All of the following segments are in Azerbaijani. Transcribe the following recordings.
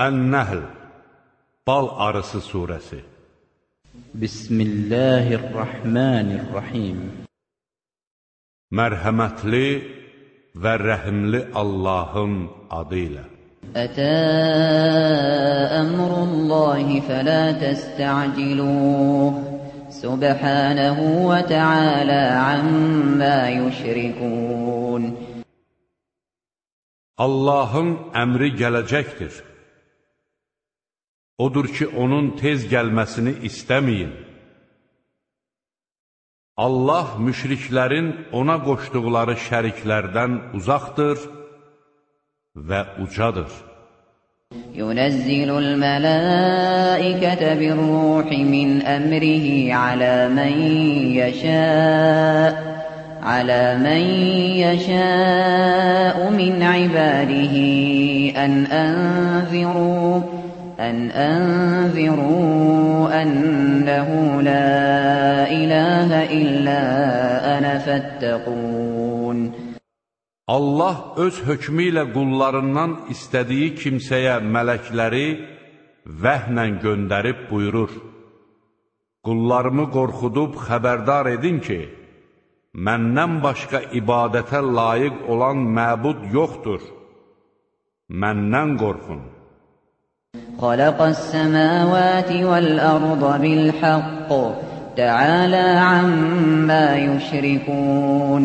Ən-Nəhl Bal arısı surəsi Bismillahirrahmanirrahim. Mərhəmətli və rəhimli Allahın adı ilə أتى أمر الله فلا تستعجلوه سبحانه وتعالى عما يشركون Allahın əmri gələcəkdir. Odur ki, onun tez gəlməsini istəməyin. Allah müşriklərin ona qoşduqları şəriklərdən uzaqdır və ucadır. ينزل الملائكة بالروح من أمره على من يشاء على من يشاء من عباده أن أنذروا أن أنذروا أنه لا إله إلا أنا فاتقون Allah öz hökmü ilə qullarından istədiyi kimsəyə mələkləri vəhlə göndərib buyurur. Qullarımı qorxudub xəbərdar edin ki, məndən başqa ibadətə layiq olan məbud yoxdur. Məndən qorxun. خلق السماوات والأرض بالحق تعالى عما يشركون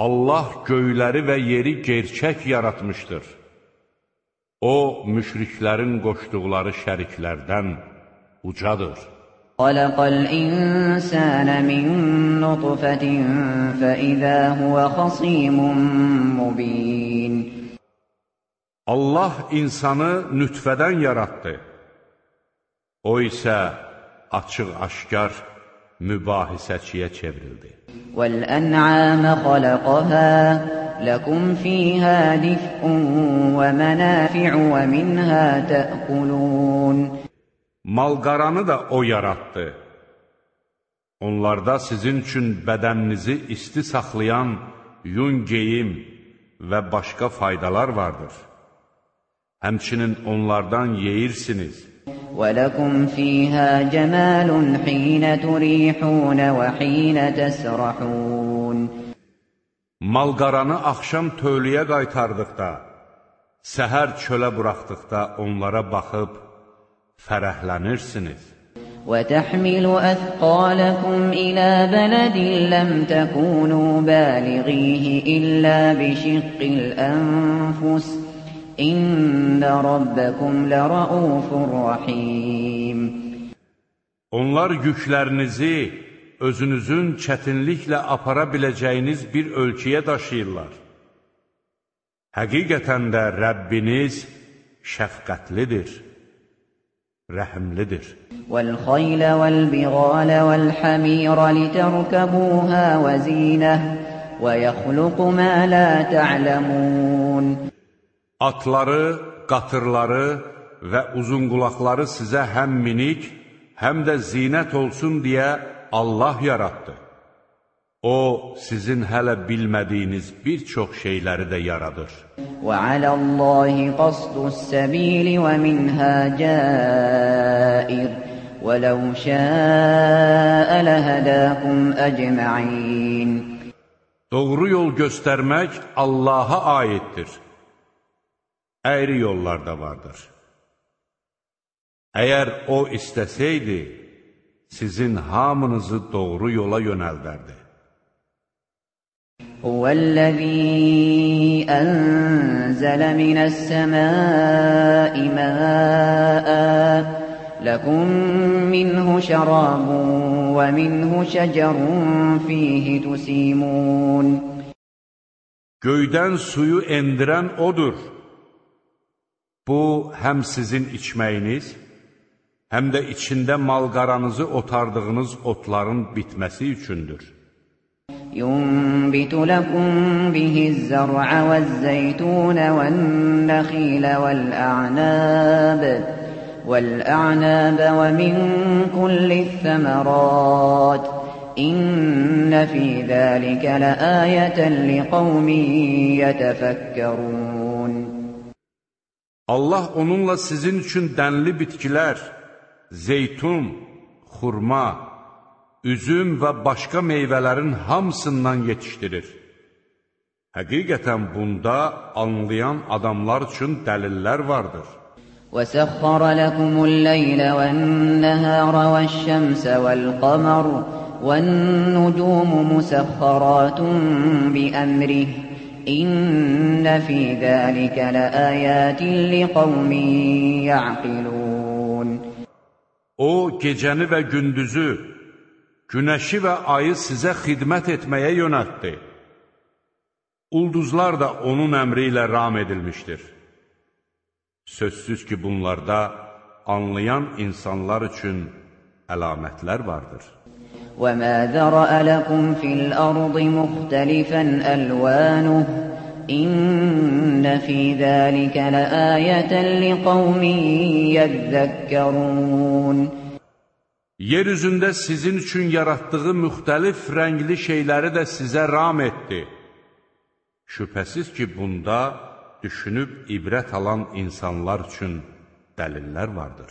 Allah göyləri və yeri gerçək yaratmışdır. O, müşriklərin qoşduqları şəriklərdən ucadır. خلق الإنسان من نطفة فإذا هو خصيم مبين Allah insanı nütfədən yaratdı. O isə açıq-aşkar mübahisəçiyə çevrildi. والأنعام خلقها لكم فيها دفء ومنافع ومنها تأكلون Malqaranı da O yaratdı. Onlarda sizin üçün bədəninizi isti saxlayan yun geyim və başqa faydalar vardır. Həmçinin onlardan yeyirsiniz. ولكم فيها جمال حين تريحون وحين تسرحون Malqaranı axşam tövləyə qaytardıqda, səhər çölə buraxdıqda onlara baxıb fərəhlənirsiniz. وتحمل أثقالكم إلى بلد لم تكونوا بالغيه إلا بشق الأنفس إن ربكم لرؤوف رحيم Onlar yüklərinizi özünüzün çətinliklə apara biləcəyiniz bir ölçüyə daşıyırlar. Həqiqətən də Rəbbiniz şəfqətlidir, rəhimlidir. والخيل والبغال والحمير لتركبوها وزينة ويخلق ما لا تعلمون Atları, qatırları və uzunqulaqları sizə həm minik, həm də zinət olsun deyə Allah yaratdı. O, sizin hələ bilmədiyiniz bir çox şeyləri də yaradır. وعلى الله قصد السبيل ومنها جائر ولو شاء لهداكم أجمعين Doğru yol göstərmək Allaha aiddir. Əyri yollar da vardır. Əgər O istəsəydi, sizin hamınızı doğru yola yönəldərdi. هو الذي أنزل من السماء ماء لكم منه شراب ومنه شجر فيه تسيمون Göydən suyu endirən O'dur. Bu, həm sizin içməyiniz, həm də içində malqaranızı otardığınız otların bitməsi üçündür. ينبت لكم به الزرع والزيتون والنخيل والأعناب والأعناب ومن كل الثمرات إن في ذلك لآية لقوم يتفكرون Allah onunla sizin üçün dənli bitkilər, zeytun, xurma, üzüm və başqa meyvələrin hamısından yetişdirir. Həqiqətən bunda anlayan adamlar üçün dəlillər vardır. وَسَخَّرَ لَكُمُ اللَّيْلَ وَالنَّهَارَ وَالشَّمْسَ وَالْقَمَرَ وَالنُّجُومُ مُسَخَّرَاتٌ بِأَمْرِهِ إِنَّ فِي ذَلِكَ لَآيَاتٍ لِقَوْمٍ يَعْقِلُونَ O, gecəni və gündüzü, günəşi və ayı sizə xidmət etməyə yönəltdi. Ulduzlar da onun əmri ilə ram edilmişdir. Sözsüz ki, bunlarda anlayan insanlar üçün əlamətlər vardır. وَمَا ذَرَأَ لَكُمْ فِي الْأَرْضِ مُخْتَلِفًا أَلْوَانُهُ إِنَّ فِي ذَلِكَ لَآيَةً لِقَوْمٍ يَذَّكَّرُونَ Yer üzündə sizin üçün yaratdığı müxtəlif rəngli şeyləri də sizə ram etdi. Şübhəsiz ki, bunda düşünüb ibrət alan insanlar üçün dəlillər vardır.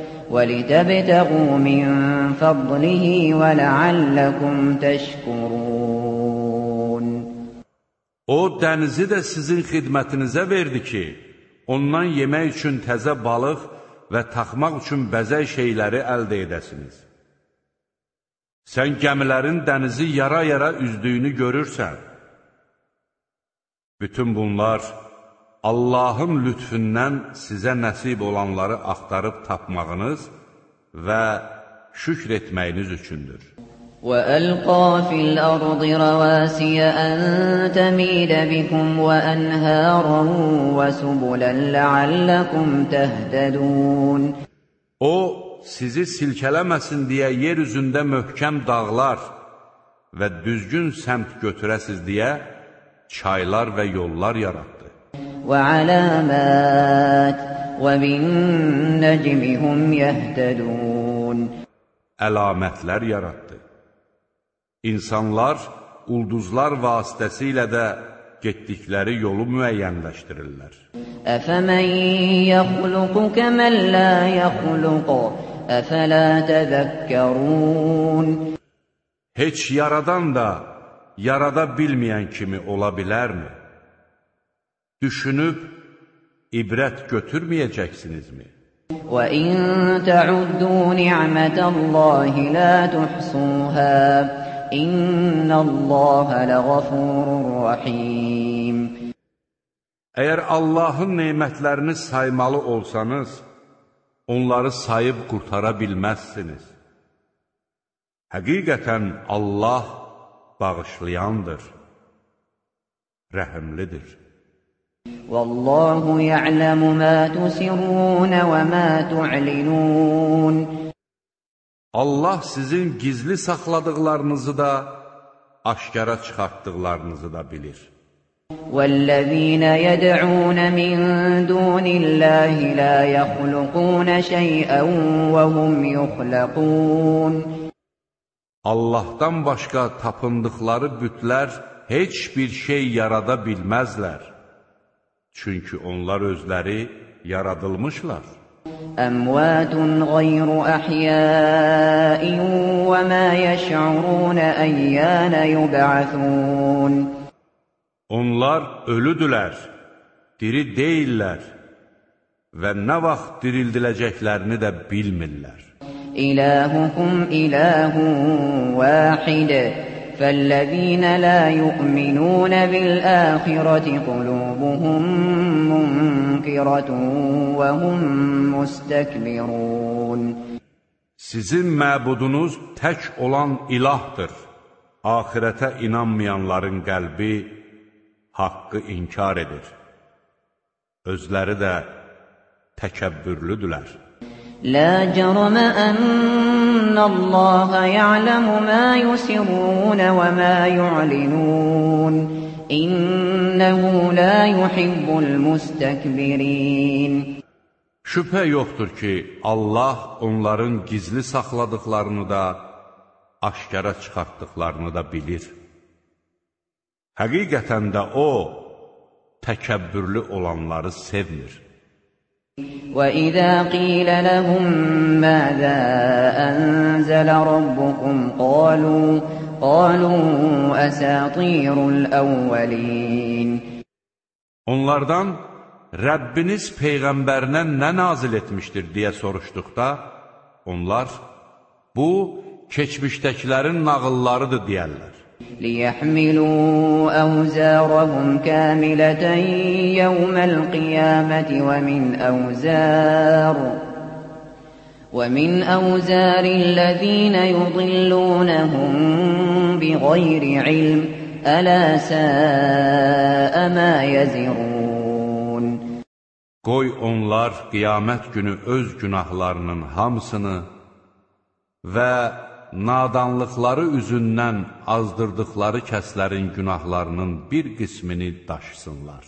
ولتبتغوا من فضله ولعلكم تشكرون O dənizi də sizin xidmətinizə verdi ki, ondan yemək üçün təzə balıq və taxmaq üçün bəzək şeyləri əldə edəsiniz. Sən gəmilərin dənizi yara-yara üzdüyünü görürsən. Bütün bunlar Allahın lütfündən sizə nəsib olanları axtarıb tapmağınız və şükr etməyiniz üçündür. وَأَلْقَى فِي الْأَرْضِ رَوَاسِيَ أَن تَمِيدَ بِكُمْ وَأَنْهَارًا وَسُبُلًا لَعَلَّكُمْ تَهْتَدُونَ O, sizi silkələməsin deyə yer üzündə möhkəm dağlar və düzgün səmt götürəsiz deyə çaylar və yollar yaratdı. وعلامات وبالنجم هم يهتدون Əlamətlər yaratdı. İnsanlar ulduzlar vasitəsilə də getdikləri yolu müəyyənləşdirirlər. Əfəmən yəxluqu kəmən la yəxluq, əfələ təzəkkərun. Heç yaradan da yarada bilməyən kimi ola bilərmi? düşünüb ibrət götürməyəcəksinizmi? وَإِن تَعُدُّوا نِعْمَةَ اللَّهِ لَا تُحْصُوهَا إِنَّ اللَّهَ لَغَفُورٌ رَّحِيمٌ Əgər Allahın nemətlərini saymalı olsanız, onları sayıb qurtara bilməzsiniz. Həqiqətən Allah bağışlayandır, rəhimlidir. والله يعلم ما تسرون وما تعلنون Allah sizin gizli saxladıqlarınızı da, aşkara çıxartdıqlarınızı da bilir. وَالَّذِينَ يَدْعُونَ مِن دُونِ اللَّهِ لَا يَخْلُقُونَ شَيْئًا وَهُمْ يُخْلَقُونَ Allahdan başqa tapındıqları bütlər heç bir şey yarada bilməzlər. Çünki onlar özləri yaradılmışlar. Əmvətun qeyru əhyəin və mə yəş'urun əyyənə yub'athun Onlar ölüdülər, diri deyillər və nə vaxt dirildiləcəklərini də bilmirlər. İlahukum ilahun vahid فالذين لا يؤمنون بالآخرة قلوبهم منكرة وهم مستكبرون Sizin məbudunuz tək olan ilahdır. Ahirətə inanmayanların qəlbi haqqı inkar edir. Özləri də təkəbbürlüdülər. La cərəmə ən الله يعلم ما يسرون وما يعلنون إنه لا يحب المستكبرين Şübhə yoxdur ki, Allah onların gizli saxladıqlarını da, aşkara çıxartdıqlarını da bilir. Həqiqətən də O, təkəbbürlü olanları sevmir. وَإِذَا قِيلَ لَهُم مَّاذَا أَنزَلَ رَبُّكُمْ قَالُوا قَالُوا أَسَاطِيرُ الْأَوَّلِينَ Onlardan Rəbbiniz Peyğəmbərinə nə nazil etmişdir deyə soruşduqda, onlar, bu, keçmişdəkilərin nağıllarıdır deyərlər. ليحملوا أوزارهم كاملة يوم القيامة ومن أوزار ومن أوزار الذين يضلونهم بغير علم ألا ساء ما يزرون. Qoy onlar qiyamət günü öz günahlarının hamısını və nadanlıqları üzündən azdırdıqları kəslərin günahlarının bir qismini daşısınlar.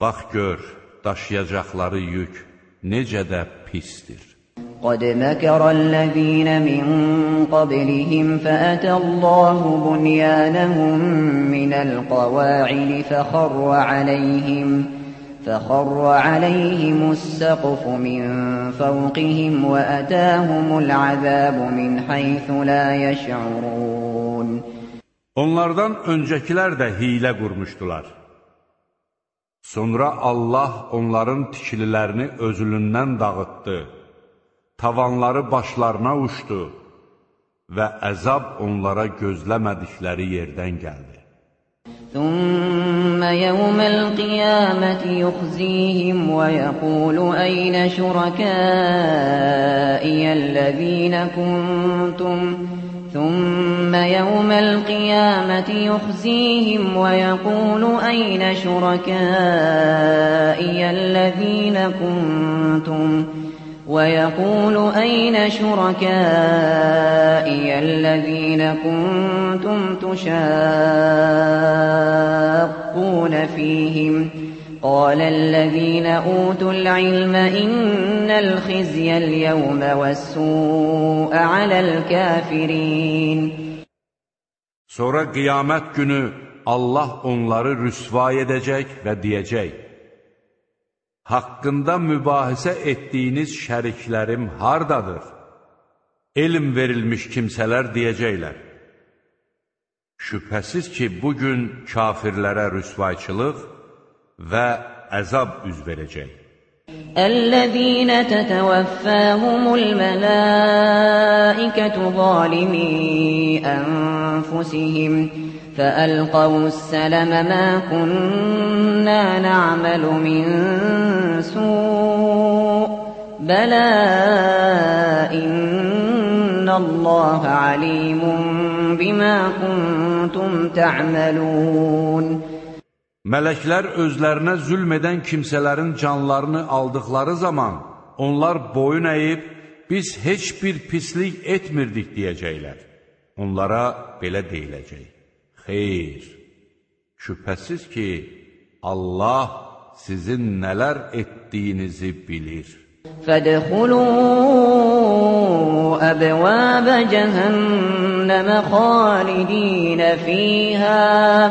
Bax gör, daşıyacaqları yük necə də pistir. قد مكر الذين من قبلهم فأتى الله بنيانهم من القواعد فخر عليهم فخر عليهم السقف من فوقهم وأتاهم العذاب من حيث لا يشعرون Onlardan öncəkilər də hilə qurmuşdular. Sonra Allah onların tikililərini özülündən dağıtdı, tavanları başlarına uçdu və əzab onlara gözləmədikləri yerdən gəldi. ثم يوم القيامة يخزيهم ويقول أين شركائي الذين كنتم؟ ثم يوم القيامة يخزيهم ويقول أين شركائي الذين كنتم؟ ويقول أين شركائي الذين كنتم تشاقون فيهم؟ قال الذين أوتوا العلم إن الخزي اليوم والسوء على الكافرين. Sonra qiyamət günü Allah onları rüsvay edəcək və deyəcək, haqqında mübahisə etdiyiniz şəriklərim hardadır? Elm verilmiş kimsələr deyəcəklər. Şübhəsiz ki, bugün kafirlərə rüsvayçılıq və əzab üz verəcək. الذين تتوفاهم الملائكة ظالمي أنفسهم فألقوا السلم ما كنا نعمل من سوء بلى إن الله عليم بما كنتم تعملون Mələklər özlərinə zülm edən kimsələrin canlarını aldıqları zaman, onlar boyun əyib, biz heç bir pislik etmirdik deyəcəklər. Onlara belə deyiləcək. Xeyr, şübhəsiz ki, Allah sizin nələr etdiyinizi bilir. فادخلوا أبواب جهنم خالدين فيها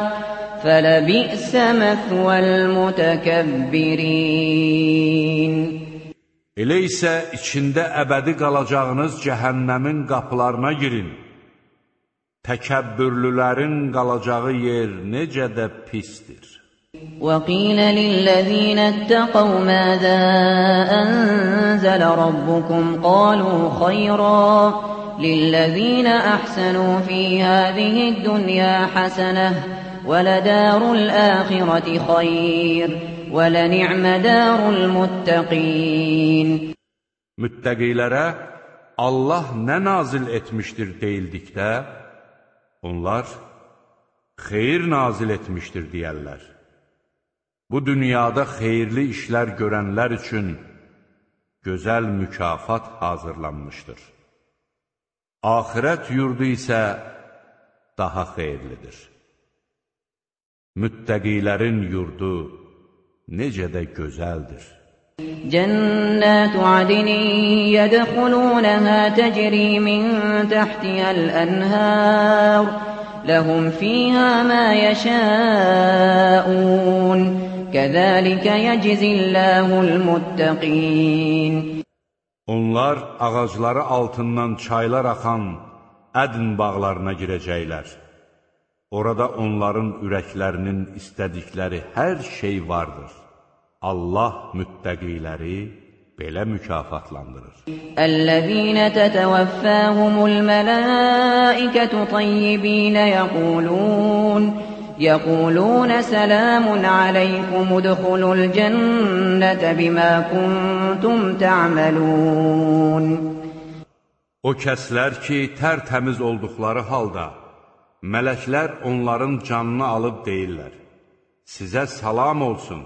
فلبئس مثوى المتكبرين Elə isə içində əbədi qalacağınız cəhənnəmin qapılarına girin. Təkəbbürlülərin qalacağı yer necə də pistir. وقيل للذين اتقوا ماذا أنزل ربكم قالوا خيرا للذين أحسنوا في هذه الدنيا حسنة ولدار الآخرة خير ولنعم دار المتقين Müttəqilərə Allah nə nazil etmişdir deyildikdə, onlar xeyir nazil etmişdir deyərlər. Bu dünyada xeyirli işlər görənlər üçün gözəl mükafat hazırlanmışdır. Axirət yurdu isə daha xeyirlidir. Müttəqilərin yurdu necə də gözəldir. جنات عدن يدخلونها تجري من تحتها الأنهار لهم فيها ما يشاءون كذلك يجزي الله المتقين Onlar ağacları altından çaylar axan ədn bağlarına girəcəklər. Orada onların ürəklərinin istədikləri hər şey vardır. Allah müttəqiləri belə mükafatlandırır. Əl-ləzīnə tətəvəffəhumul mələikətü tayyibinə yəqulun يقولون سلام عليكم ادخلوا الجنة بما كنتم تعملون O kəslər ki, tərtəmiz olduqları halda, mələklər onların canını alıb deyirlər, sizə salam olsun,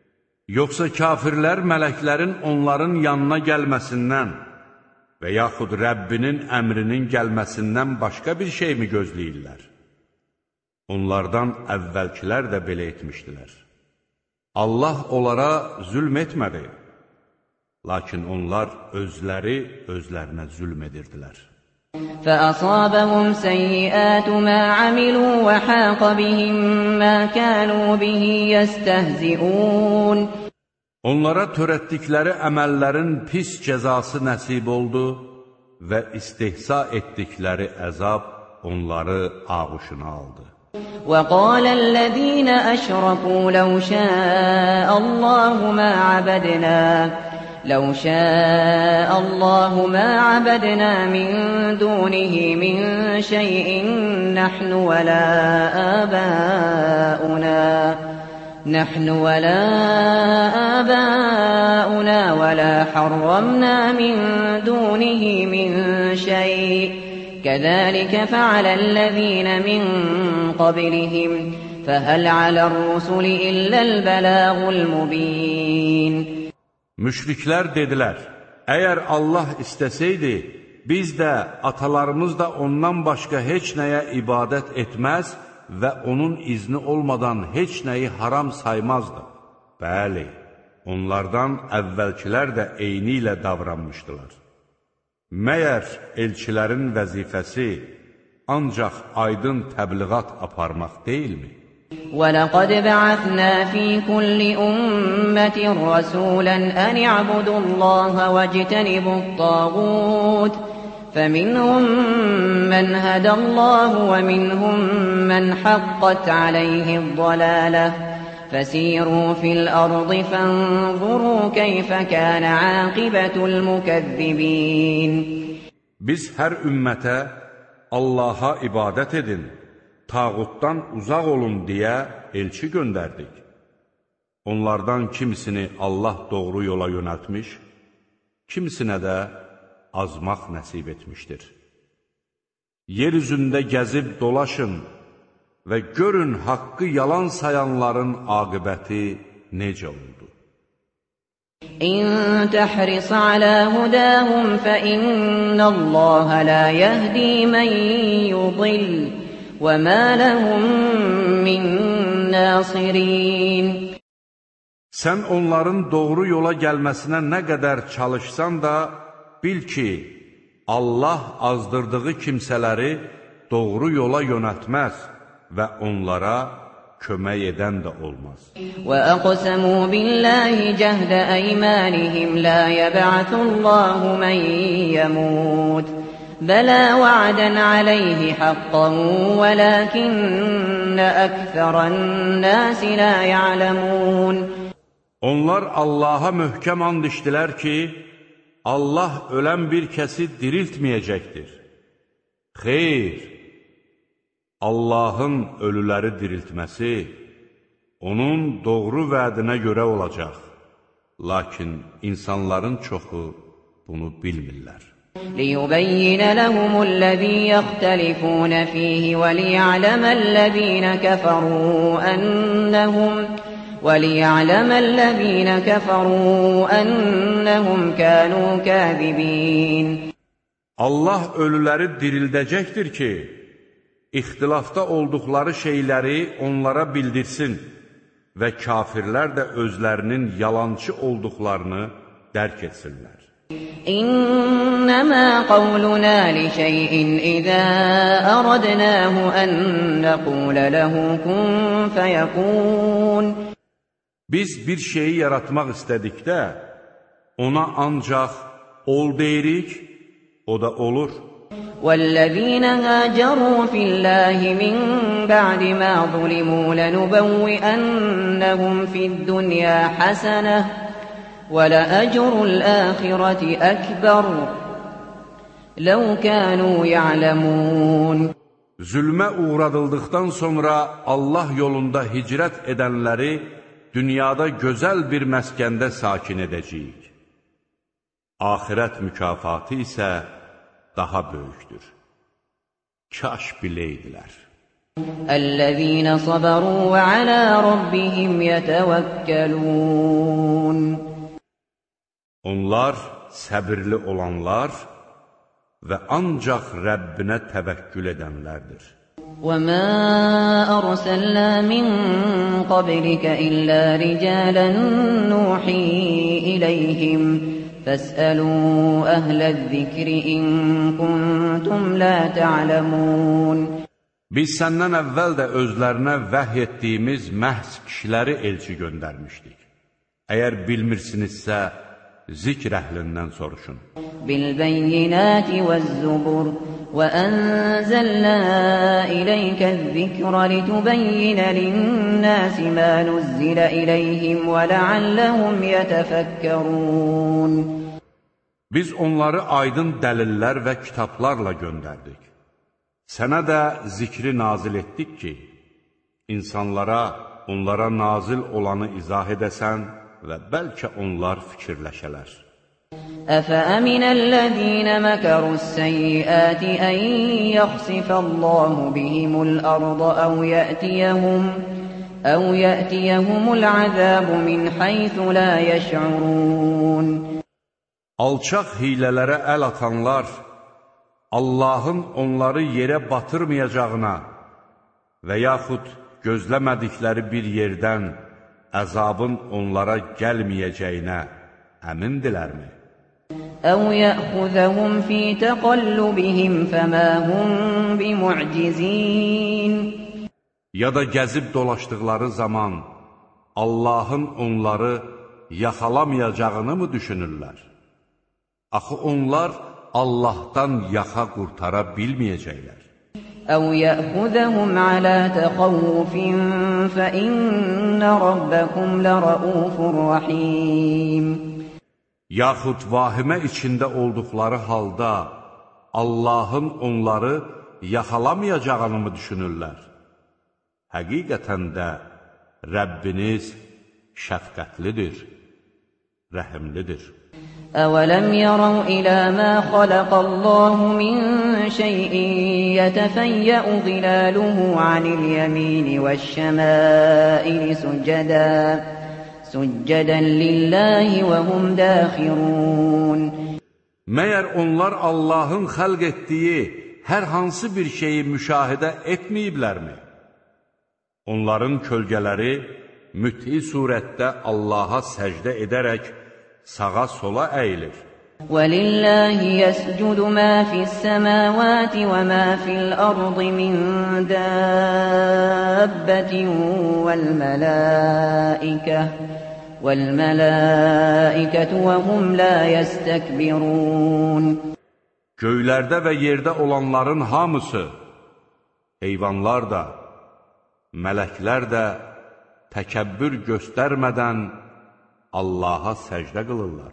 Yoxsa kafirlər mələklərin onların yanına gəlməsindən və yaxud Rəbbinin əmrinin gəlməsindən başqa bir şey mi gözləyirlər? Onlardan əvvəlkilər də belə etmişdilər. Allah onlara zülm etmədi, lakin onlar özləri özlərinə zülm edirdilər. فأصابهم سيئات ما عملوا وحاق بهم ما كانوا به يستهزئون Onlara törətdikləri əməllərin pis cəzası nəsib oldu və istihza etdikləri əzab onları ağuşuna aldı. وقال الذين أشركوا لو شاء الله ما عبدنا لو شاء الله ما عبدنا من دونه من شيء نحن ولا آباؤنا. نحن ولا آباؤنا ولا حرمنا من دونه من شيء. كذلك فعل الذين من قبلهم. فهل على الرسل إلا البلاغ المبين؟ Müşriklər dedilər, əgər Allah istəsəydi, biz də, atalarımız da ondan başqa heç nəyə ibadət etməz və onun izni olmadan heç nəyi haram saymazdı. Bəli, onlardan əvvəlkilər də eyni ilə davranmışdılar. Məyər elçilərin vəzifəsi ancaq aydın təbliğat aparmaq deyilmi? ولقد بعثنا في كل أمة رسولا أن اعبدوا الله واجتنبوا الطاغوت. فمنهم من هدى الله ومنهم من حقت عليه الضلالة. فسيروا في الأرض فانظروا كيف كان عاقبة المكذبين. Biz hər ümmətə Allaha ibadət edin. Tağutdan uzaq olun deyə elçi göndərdik. Onlardan kimisini Allah doğru yola yönəltmiş, kimisinə də azmaq nəsib etmişdir. Yer üzündə gəzib dolaşın və görün haqqı yalan sayanların aqibəti necə oldu. İn təhris alə hudahum fə innəllaha la yəhdi mən yudil. وَمَا لَهُم مِّن نَّاصِرِينَ Sən onların doğru yola gəlməsinə nə qədər çalışsan da, bil ki, Allah azdırdığı kimsələri doğru yola yönətməz və onlara kömək edən də olmaz. وَأَقْسَمُوا بِاللَّهِ جَهْدَ أَيْمَانِهِمْ لَا يَبْعَثُ اللَّهُ مَن يَمُوتُ بلى وعدا عليه حقا ولكن أكثر الناس لا يعلمون Onlar Allaha möhkəm and içdilər ki, Allah ölən bir kəsi diriltməyəcəkdir. Xeyr, Allahın ölüləri diriltməsi onun doğru vədinə görə olacaq. Lakin insanların çoxu bunu bilmirlər. ليبين لهم الذي يختلفون فيه وليعلم الذين كفروا أنهم وليعلم الذين كفروا أنهم كانوا كاذبين Allah ölüləri dirildəcəkdir ki, ixtilafda olduqları şeyləri onlara bildirsin və kafirlər də özlərinin yalançı olduqlarını dərk etsinlər. إنما قولنا لشيء إذا أردناه أن نقول له كن فيكون Biz bir şeyi yaratmaq istədikdə, ona ancaq ol deyirik, o da olur. والذين هاجروا في الله من بعد ما ظلموا لنبوئنهم في الدنيا حسنة ولأجر الآخرة أكبر لو كانوا يعلمون Zülmə uğradıldıqdan sonra Allah yolunda hicrət edənləri dünyada gözəl bir məskəndə sakin edəcəyik. Ahirət mükafatı isə daha böyükdür. Kaş biləydilər. الذين صبروا وعلى ربهم يتوكلون Onlar səbirli olanlar və ancaq Rəbbinə təvəkkül edənlərdir. وَمَا أَرْسَلْنَا مِن قَبْلِكَ إِلَّا رِجَالًا نُوحِي إِلَيْهِمْ فَاسْأَلُوا أَهْلَ الذِّكْرِ إِن كُنتُمْ لَا تَعْلَمُونَ Biz səndən əvvəl də özlərinə vəhy etdiyimiz məhz kişiləri elçi göndərmişdik. Əgər bilmirsinizsə, zikr əhlindən soruşun. Bilbəyinəti və zubur və ənzəllə iləykə zikrə litubəyinə linnəsi mə nuzzilə iləyhim və ləalləhum yətəfəkkərun. Biz onları aydın dəlillər və kitablarla göndərdik. Sənə də zikri nazil etdik ki, insanlara, onlara nazil olanı izah edəsən, və bəlkə onlar fikirləşələr. أفأمن الذين مكروا السيئات أن يخسف الله بهم الأرض أو يأتيهم أو يأتيهم العذاب من حيث لا يشعرون Alçaq hilələrə əl atanlar Allahın onları yerə batırmayacağına və yaxud gözləmədikləri bir yerdən əzabın onlara gəlməyəcəyinə əmindilərmi? Əv yəxuzəhum fi təqallubihim fəmə hum bimu'cizin Ya da gəzib dolaşdıqları zaman Allahın onları yaxalamayacağını mı düşünürlər? Axı onlar Allahdan yaxa qurtara bilməyəcəklər. أو يأخذهم على تخوف فإن ربكم لرؤوف رحيم Yaxud vahimə içində olduqları halda Allahın onları yaxalamayacağını mı düşünürlər? Həqiqətən də Rəbbiniz şəfqətlidir, rəhimlidir. أولم يروا إلى ما خلق الله من شيء يتفيأ ظلاله عن اليمين والشمائل سجدا سجدا لله وهم داخرون Məyər onlar Allahın xəlq etdiyi hər hansı bir şeyi müşahidə etməyiblərmi? Onların kölgələri müthi surətdə Allaha səcdə edərək sağa sola əyilir. وَلِلَّهِ يَسْجُدُ مَا فِي السَّمَاوَاتِ وَمَا فِي الْأَرْضِ مِنْ دَابَّةٍ وَالْمَلَائِكَةُ وَالْمَلَائِكَةُ وَهُمْ لَا يَسْتَكْبِرُونَ Göylərdə və yerdə olanların hamısı, heyvanlar da, mələklər də təkəbbür göstərmədən Allaha səcdə qılırlar.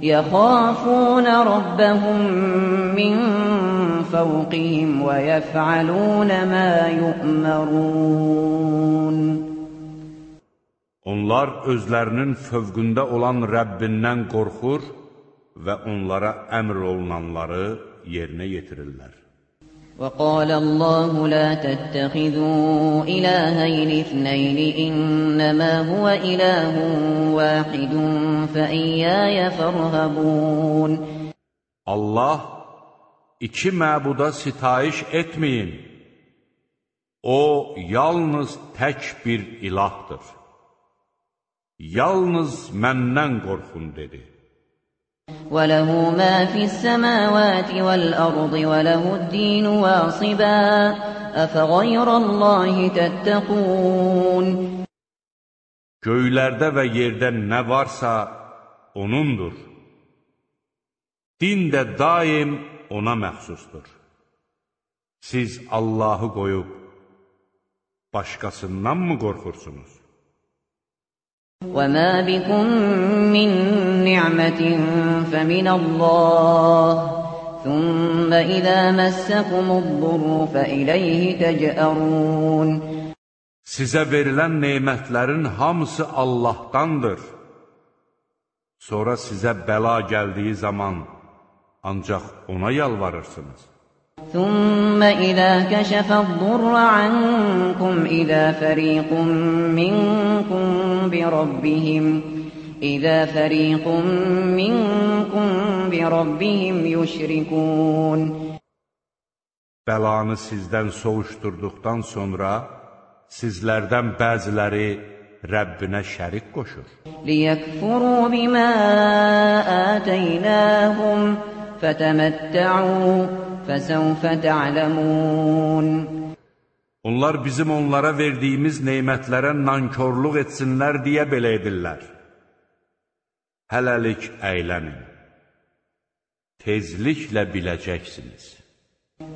Yəxafuna rabbahum min fawqihim və yəf'aluna ma yu'marun. Onlar özlərinin fövqündə olan Rəbbindən qorxur və onlara əmr olunanları yerinə yetirirlər. وقال الله لا تتخذوا إلهين اثنين إنما هو إله واحد فإياي فارهبون Allah iki məbuda sitayiş etməyin. O yalnız tək bir ilahdır. Yalnız məndən qorxun dedi. وله ما في السماوات والأرض وله الدين واصبا أفغير الله تتقون Göylərdə və yerdə nə varsa, O'nundur. Din də daim O'na məxsusdur. Siz Allahı qoyub, başqasından mı qorxursunuz? وما بكم من نعمة فمن الله ثم إذا مسكم الضر فإليه تجأرون Sizə verilən neymətlərin hamısı Allahdandır. Sonra sizə bəla gəldiyi zaman ancaq ona yalvarırsınız. ثم إذا كشف الضر عنكم إذا فريق منكم بربهم إذا فريق منكم بربهم يشركون Bəlanı sizdən soğuşturduqdan sonra sizlərdən bəziləri Rəbbinə şərik qoşur. ليكفروا بما آتيناهم فتمتعوا فسوف تعلمون Onlar bizim onlara verdiyimiz neymətlərə nankorluq etsinlər deyə belə edirlər. Hələlik əylənin. Tezliklə biləcəksiniz.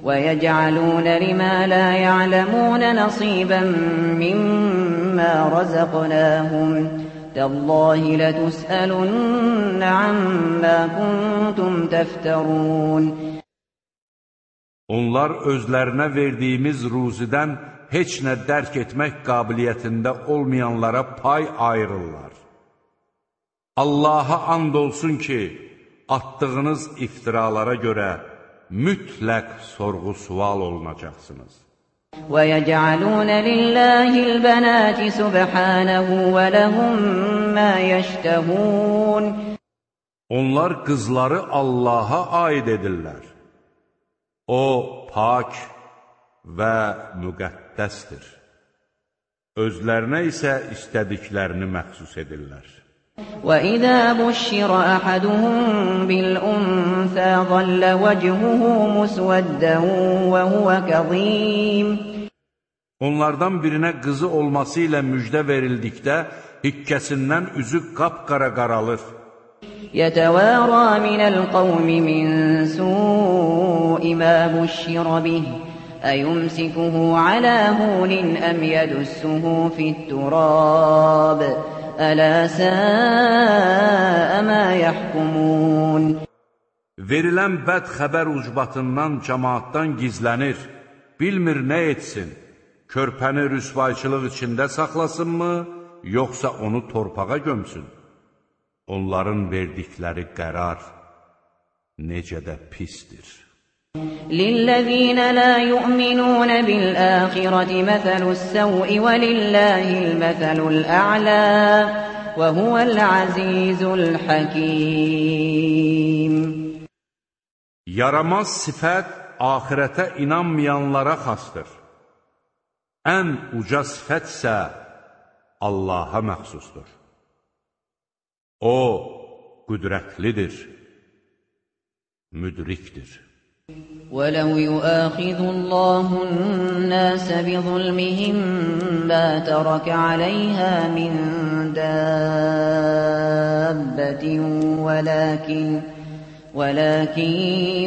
ويجعلون لما لا يعلمون نصيبا مما رزقناهم تالله لتسألن عما كنتم تفترون Onlar özlərinə verdiyimiz ruzidən heç nə dərk etmək qabiliyyətində olmayanlara pay ayırırlar. Allaha and olsun ki, atdığınız iftiralara görə mütləq sorğu-sual olunacaqsınız. ويجعلون لله البنات سبحانه ولهم ما يشتهون Onlar qızları Allaha aid edirlər. O, pak və müqəddəsdir. Özlərinə isə istədiklərini məxsus edirlər. وإذا بشر أحدهم بالأنثى ظل وجهه مسودا وهو كظيم Onlardan birinə qızı olması ilə müjdə verildikdə hikkəsindən üzü qapqara qaralır. يتوارى من القوم من سوء ما بشر به أيمسكه على هون أم يدسه في التراب ألا ساء ما يحكمون Verilən bəd xəbər ucbatından cəmaatdan gizlənir, bilmir nə etsin, körpəni rüsvayçılıq içində saxlasınmı, yoxsa onu torpağa gömsün? onların verdikləri qərar necə də pisdir. Lillezîne lâ yu'minûne bil âxireti meselus sev'i ve lillâhil meselul a'lâ ve huvel azîzul hakîm. Yaramaz sifət axirətə inanmayanlara xastır. Ən uca sifətsə Allaha məxsusdur. O, qüdrətlidir, müdrikdir. ولو يؤاخذ الله الناس بظلمهم ما ترك عليها من دابة ولكن ولكن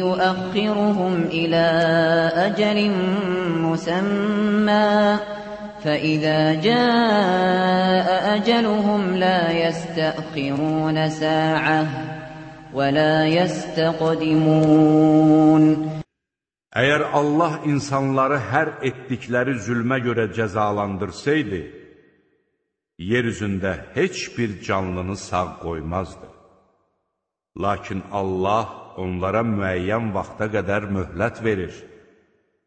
يؤخرهم إلى أجل مسمى فإذا جاء أجلهم لا يستأخرون ساعة ولا يستقدمون Əgər Allah insanları hər etdikləri zülmə görə cəzalandırsaydı, yer üzündə heç bir canlını sağ qoymazdı. Lakin Allah onlara müəyyən vaxta qədər möhlət verir.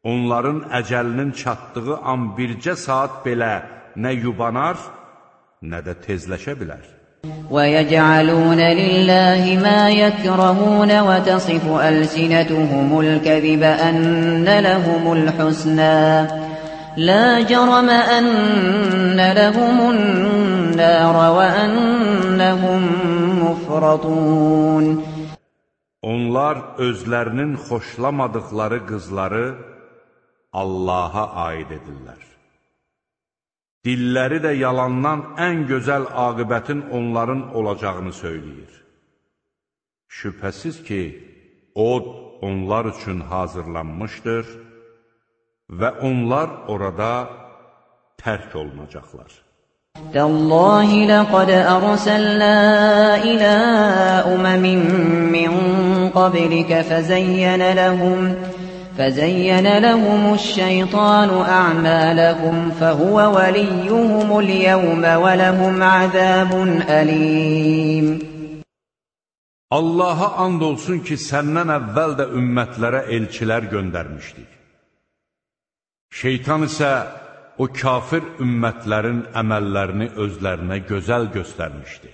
Onların əcəlinin çatdığı an bircə saat belə nə yubanar, nə də tezləşə bilər. وَيَجْعَلُونَ لِلَّهِ مَا يَكْرَهُونَ وَتَصِفُ أَلْسِنَتُهُمُ الْكَذِبَ أَنَّ لَهُمُ الْحُسْنَى لَا جَرَمَ أَنَّ لَهُمُ النَّارَ وَأَنَّهُمْ مُفْرَطُونَ Onlar özlərinin xoşlamadıqları qızları Allaha aid edirlər. Dilləri də yalandan ən gözəl aqibətin onların olacağını söyləyir. Şübhəsiz ki, od onlar üçün hazırlanmışdır və onlar orada tərk olunacaqlar. Təllahi ləqəd ərsəllə ilə əməmin min qablikə fəzəyyənə ləhum فزين لهم الشيطان أعمالهم فهو وليهم اليوم ولهم عذاب أليم Allaha and olsun ki, səndən əvvəl də ümmətlərə elçilər göndərmişdik. Şeytan isə o kafir ümmətlərin əməllərini özlərinə gözəl göstərmişdi.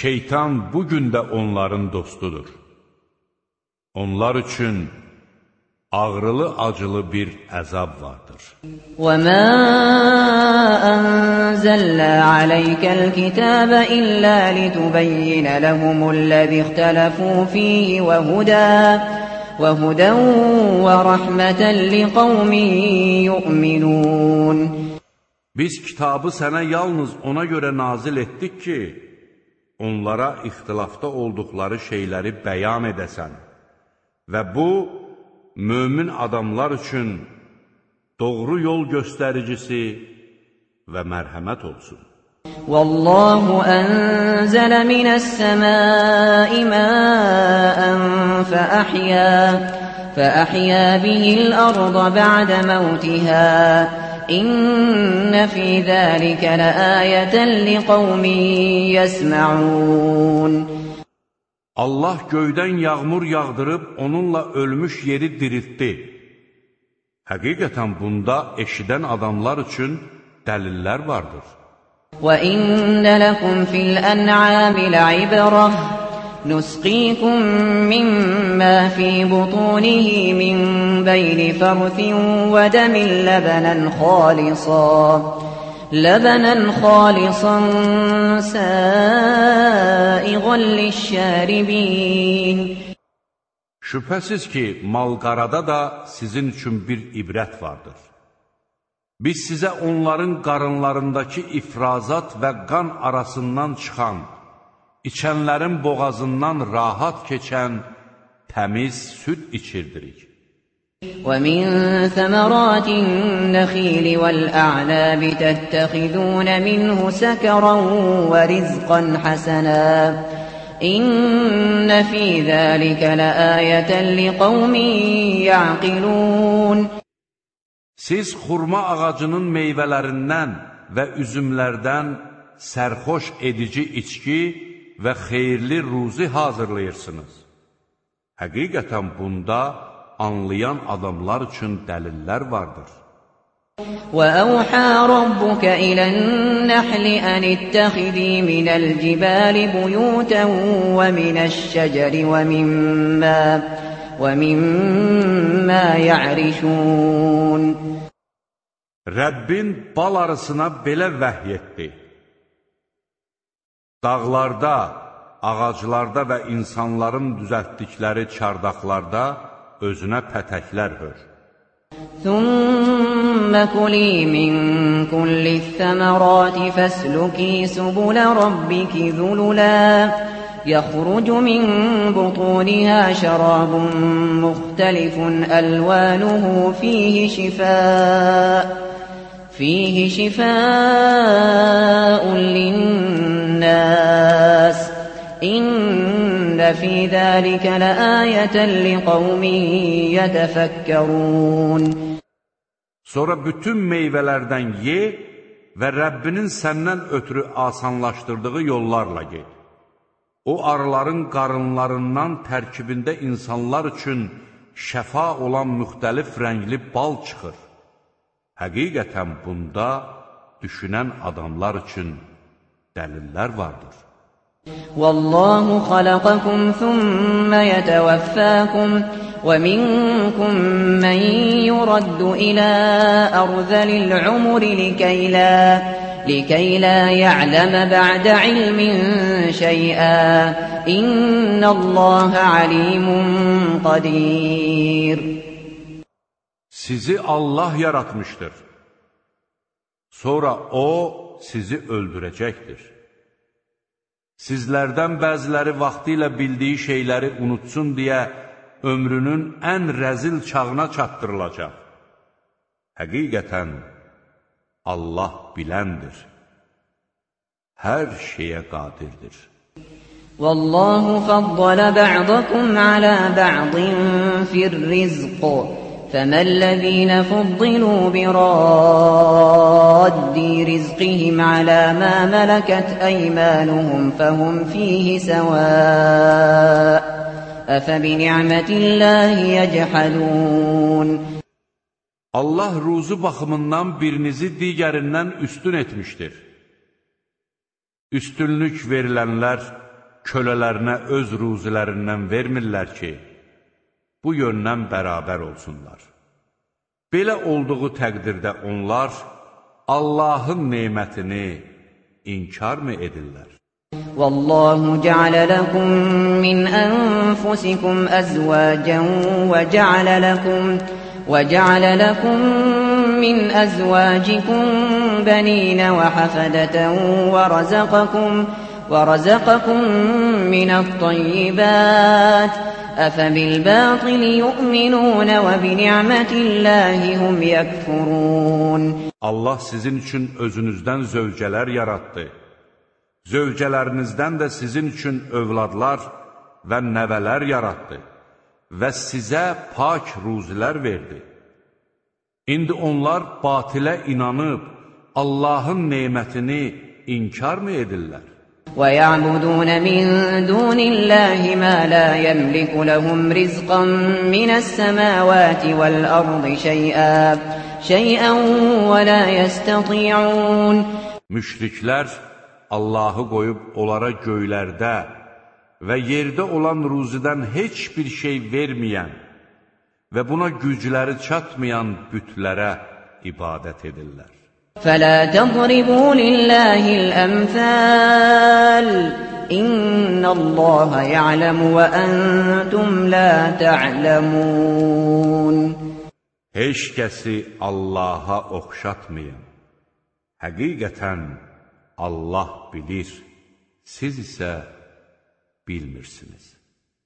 Şeytan bugün də onların dostudur. Onlar üçün ağrılı-acılı bir əzab vardır. وَمَا أَنزَلْنَا عَلَيْكَ الْكِتَابَ إِلَّا لِتُبَيِّنَ لَهُمُ الَّذِي اخْتَلَفُوا فِيهِ وَهُدًى وَهُدًى وَرَحْمَةً لِقَوْمٍ يُؤْمِنُونَ Biz kitabı sənə yalnız ona görə nazil etdik ki, onlara ixtilafda olduqları şeyləri bəyan edəsən və bu, mömin adamlar üçün doğru yol göstəricisi və mərhəmət olsun. والله أنزل من السماء ماء فأحيا, فأحيا به الأرض بعد موتها إن في ذلك لآية لقوم يسمعون Allah göydən yağmur yağdırıb onunla ölmüş yeri diriltdi. Həqiqətən bunda eşidən adamlar üçün dəlillər vardır. وَإِنَّ لَكُمْ فِي الْأَنْعَامِ لَعِبْرَةً نُسْقِيكُم مِّمَّا فِي بُطُونِهِ مِن بَيْنِ فَرْثٍ وَدَمٍ لَّبَنًا خَالِصًا لبنا خالصا سائغا للشاربين Şübhəsiz ki, malqarada da sizin üçün bir ibrət vardır. Biz sizə onların qarınlarındakı ifrazat və qan arasından çıxan, içənlərin boğazından rahat keçən təmiz süd içirdirik. ومن ثمرات النخيل والأعناب تتخذون منه سكرا ورزقا حسنا إن في ذلك لآية لقوم يعقلون Siz xurma ağacının meyvələrindən və üzümlərdən sərxoş edici içki və xeyirli ruzi hazırlayırsınız. Həqiqətən bunda anlayan adamlar üçün dəlillər vardır. وَأَوْحَى رَبُّكَ إِلَى النَّحْلِ أَنِ اتَّخِذِي مِنَ الْجِبَالِ بُيُوتًا وَمِنَ الشَّجَرِ وَمِمَّا وَمِمَّا يَعْرِشُونَ Rəbbin bal arısına belə vəhy etdi. Dağlarda, ağaclarda və insanların düzəltdikləri çardaqlarda özünə pətəklər hör. ثم كلي من كل الثمرات فاسلكي سبل ربك ذللا يخرج من بطونها شراب مختلف ألوانه فيه شفاء فيه شفاء للناس إن إن في ذلك لآية لقوم يتفكرون Sonra bütün meyvələrdən ye və Rəbbinin səndən ötürü asanlaşdırdığı yollarla get. O arıların qarınlarından tərkibində insanlar üçün şəfa olan müxtəlif rəngli bal çıxır. Həqiqətən bunda düşünən adamlar üçün dəlillər vardır. والله خلقكم ثم يتوفاكم ومنكم من يرد إلى أرذل العمر لكي لا, لكي لا يعلم بعد علم شيئا إن الله عليم قدير Sizi Allah yaratmıştır. Sonra O sizi öldürəcəkdir. Sizlərdən bəziləri vaxtı ilə bildiyi şeyləri unutsun deyə ömrünün ən rəzil çağına çatdırılacaq. Həqiqətən, Allah biləndir. Hər şeyə qadirdir. Vallahu faddala ba'dakum ala ba'din fir rizqi فما الذين فضلوا براد رزقهم على ما ملكت أيمانهم فهم فيه سواء أفبنعمة الله يجحدون Allah ruzu baxımından birinizi digərindən üstün etmişdir. Üstünlük verilənlər kölələrinə öz ruzilərindən vermirlər ki, bu yöndən bərabər olsunlar. Belə olduğu təqdirdə onlar Allahın nemətini inkarmı edirlər? والله جعل لكم من أنفسكم أزواجا وجعل لكم وجعل لكم من أزواجكم بنين وحفدة ورزقكم ورزقكم من الطيبات أفبالباطل يؤمنون وبنعمة الله هم يكفرون Allah sizin üçün özünüzdən zövcələr yaratdı. Zövcələrinizdən də sizin üçün övladlar və nəvələr yaratdı və sizə pak ruzilər verdi. İndi onlar batilə inanıb Allahın nemətini inkarmı edirlər? ويعبدون من دون الله ما لا يملك لهم رزقا من السماوات والأرض شيئا شيئا ولا يستطيعون Müşriklər Allahı qoyub onlara göylərdə və yerdə olan ruzidən heç bir şey verməyən və buna gücləri çatmayan bütlərə ibadət edirlər. فلا تضربوا لله الأمثال إن الله يعلم وأنتم لا تعلمون Heç kəsi Allaha oxşatmayın. Həqiqətən Allah bilir, siz isə bilmirsiniz.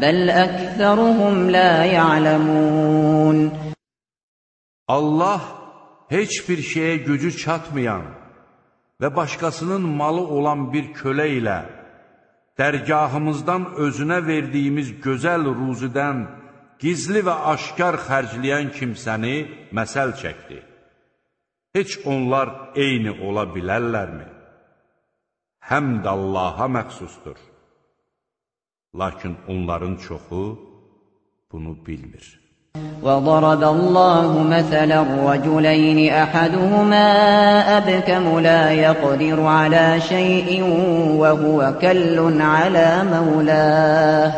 بل أكثرهم لا يعلمون Allah heç bir şeyə gücü çatmayan və başqasının malı olan bir kölə ilə dərgahımızdan özünə verdiyimiz gözəl ruzidən gizli və aşkar xərcləyən kimsəni məsəl çəkdi. Heç onlar eyni ola bilərlərmi? Həmd Allaha məxsusdur. Lakin onların çoxu bunu bilmir. وضرب الله مثلا رجلين أحدهما أبكم لا يقدر على شيء وهو كل على مولاه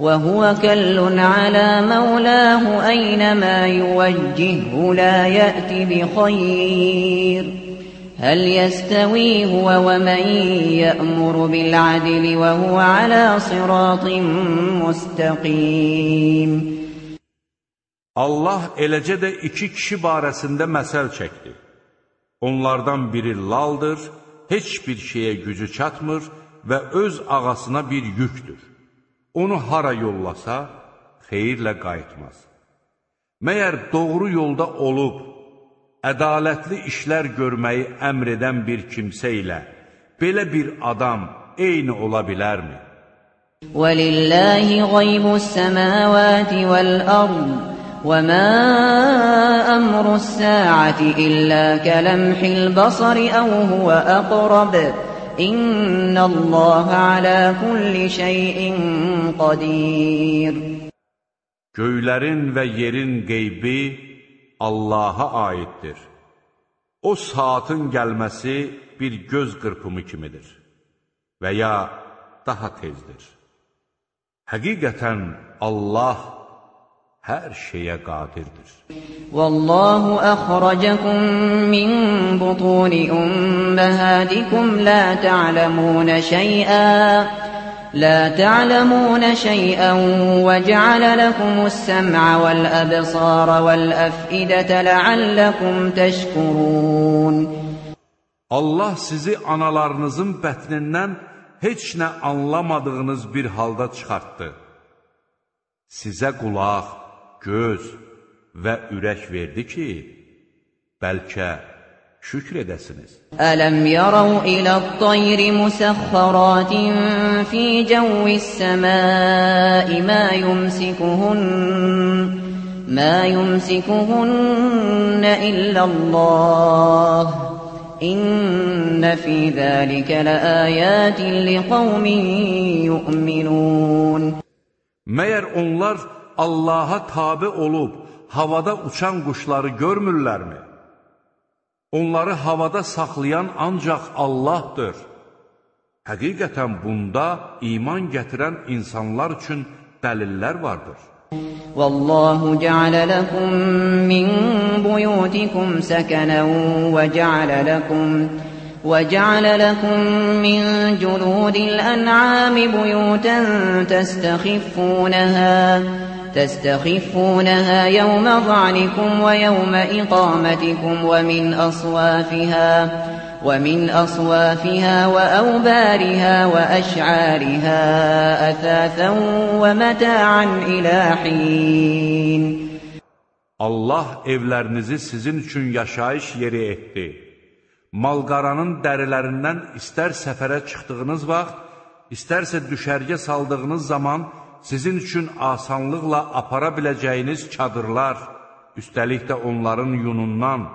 وهو كل على مولاه أينما يوجهه لا يأتي بخير هل يستوي هو ومن يأمر بالعدل وهو على صراط مستقيم Allah eləcə də iki kişi barəsində məsəl çəkdi. Onlardan biri laldır, heç bir şeyə gücü çatmır və öz ağasına bir yükdür. Onu hara yollasa, xeyirlə qayıtmaz. Məyər doğru yolda olub, ədalətli işlər görməyi əmr edən bir kimsə ilə belə bir adam eyni ola bilərmi? وَلِلَّهِ غَيْبُ السَّمَاوَاتِ وَالْأَرْضِ وَمَا أَمْرُ السَّاعَةِ إِلَّا كَلَمْحِ الْبَصَرِ أَوْ هُوَ أَقْرَبُ إِنَّ اللَّهَ عَلَى كُلِّ شَيْءٍ قَدِيرٌ Göylərin və yerin qeybi Allaha aiddir. O saatın gəlməsi bir göz qırpımı kimidir və ya daha tezdir. Həqiqətən Allah hər şeyə qadirdir. Vallahu əxrəcəkum min butuni ümməhədikum la ta'ləmunə şey'ən لا تعلمون شيئا وجعل لكم السمع والأبصار والأفئدة لعلكم تشكرون Allah sizi analarınızın bətnindən heç nə anlamadığınız bir halda çıxartdı. Sizə qulaq, göz və ürək verdi ki, bəlkə şükr edəsiniz. Ələm yarav ilə't-tayri musəxxaratin fi cəvvis-səmai ma yumsikuhun ma yumsikuhun illallah İnnə fi zəlikə ləayətin liqawmin yu'minun Məyər onlar Allaha tabe olub havada uçan quşları görmürlərmi? Onları havada saxlayan ancaq Allahdır. Həqiqətən bunda iman gətirən insanlar üçün dəlillər vardır. Vallahu ja'ala lakum min buyutikum sakanan və ja'ala lakum وجعل لكم من جلود الأنعام بيوتا تستخفونها تستخفونها يوم ظعنكم ويوم إقامتكم ومن أصوافها ومن أصوافها وأوبارها وأشعارها أثاثا ومتاعا إلى حين Allah evlərinizi sizin üçün yaşayış yeri etdi. Malqaranın dərilərindən istər səfərə çıxdığınız vaxt, istərsə düşərgə saldığınız zaman sizin üçün asanlıqla apara biləcəyiniz çadırlar, üstəlik də onların yunundan,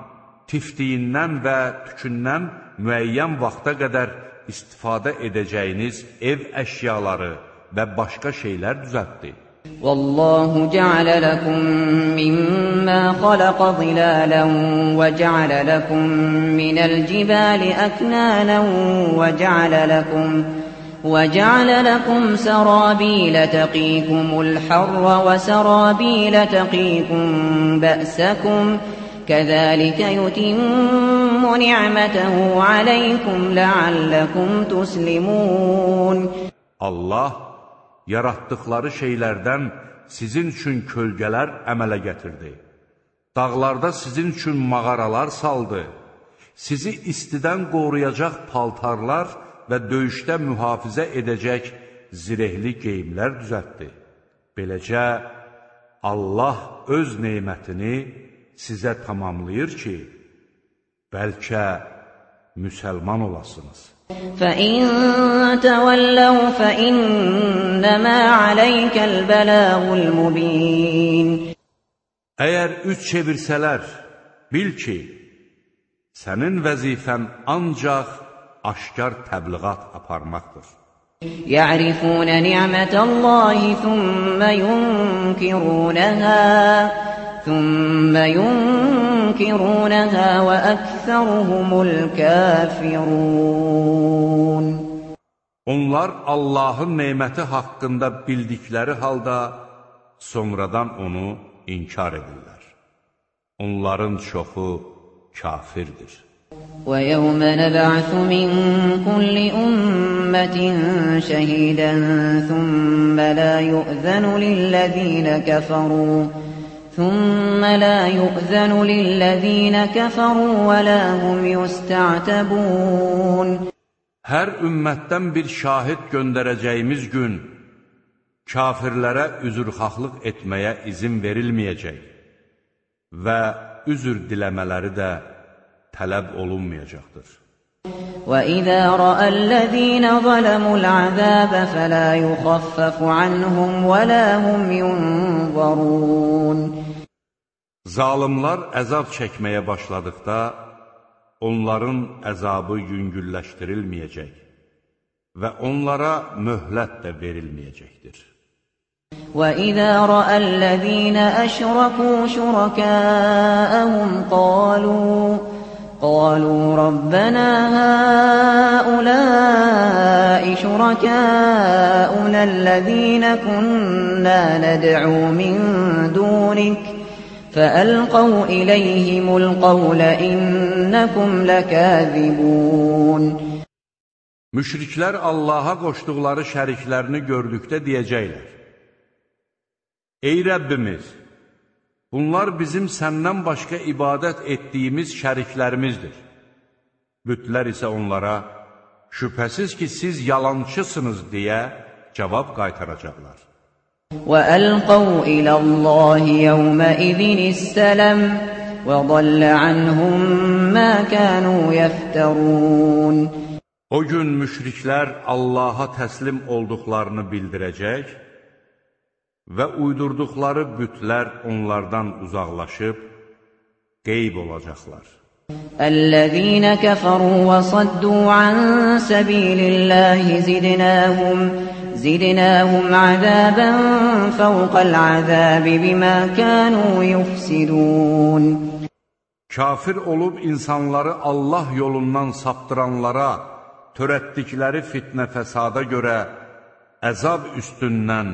tiftiyindən və tükündən müəyyən vaxta qədər istifadə edəcəyiniz ev əşyaları və başqa şeylər düzəltdi. Vallahu ja'ala lakum mimma khalaqa zilalan və ja'ala lakum minəl cibali aknanan və ja'ala lakum وجعل لكم سرابيل تقيكم الحر وسرابيل تقيكم بأسكم كذلك يتم نعمته عليكم لعلكم تسلمون Allah yaratdıqları şeylərdən sizin üçün kölgələr əmələ gətirdi. Dağlarda sizin üçün mağaralar saldı. Sizi istidən qoruyacaq paltarlar və döyüşdə mühafizə edəcək zirehli geyimlər düzəltdi. Beləcə, Allah öz neymətini sizə tamamlayır ki, bəlkə müsəlman olasınız. فَإِن تَوَلَّوْا فَإِنَّمَا عَلَيْكَ الْبَلَاغُ الْمُبِينُ Əgər üç çevirsələr, bil ki, sənin vəzifən ancaq aşkar təbliğat aparmaqdır. يعرفون نعمة الله ثم ينكرونها ثم ينكرونها وأكثرهم الكافرون Onlar Allahın neməti haqqında bildikləri halda sonradan onu inkar edirlər. Onların çoxu kafirdir. ويوم نبعث من كل أمة شهيدا ثم لا يؤذن للذين كفروا ثم لا يؤذن للذين كفروا ولا هم يستعتبون Hər ümmətdən bir şahid göndərəcəyimiz gün kafirlərə üzrxahlıq etməyə izin verilməyəcək və üzr diləmələri də tələb olunmayacaqdır. وَإِذَا رَأَى الَّذِينَ ظَلَمُوا الْعَذَابَ فَلَا يُخَفَّفُ عَنْهُمْ وَلَا هُمْ يُنظَرُونَ Zalimlar əzab çəkməyə başladıqda, onların əzabı yüngülləşdirilməyəcək və onlara möhlət də verilməyəcəkdir. وَإِذَا رَأَى الَّذِينَ أَشْرَكُوا شُرَكَاءَهُمْ قَالُوا قالوا ربنا هؤلاء شركاؤنا الذين كنا ندعو من دونك فألقوا إليهم القول إنكم لكاذبون Müşriklər Allaha qoşduqları şəriklərini gördükdə deyəcəklər. Ey Rəbbimiz! Bunlar bizim səndən başqa ibadət etdiyimiz şəriklərimizdir. Bütlər isə onlara, şübhəsiz ki, siz yalancısınız deyə cavab qaytaracaqlar. وَأَلْقَوْا إِلَى اللَّهِ يَوْمَئِذٍ السَّلَمَ وَضَلَّ عَنْهُمْ مَا كَانُوا يَفْتَرُونَ O gün müşriklər Allaha təslim olduqlarını bildirəcək və uydurduqları bütlər onlardan uzaqlaşıb qeyb olacaqlar. Əl-ləzīnə kəfəru və saddu an səbīlilləhi zidnəhum zidnəhum əzəbən fəvqəl-əzəbi bimə kənu yufsidun. Kafir olub insanları Allah yolundan saptıranlara törətdikləri fitnə fəsada görə əzab üstündən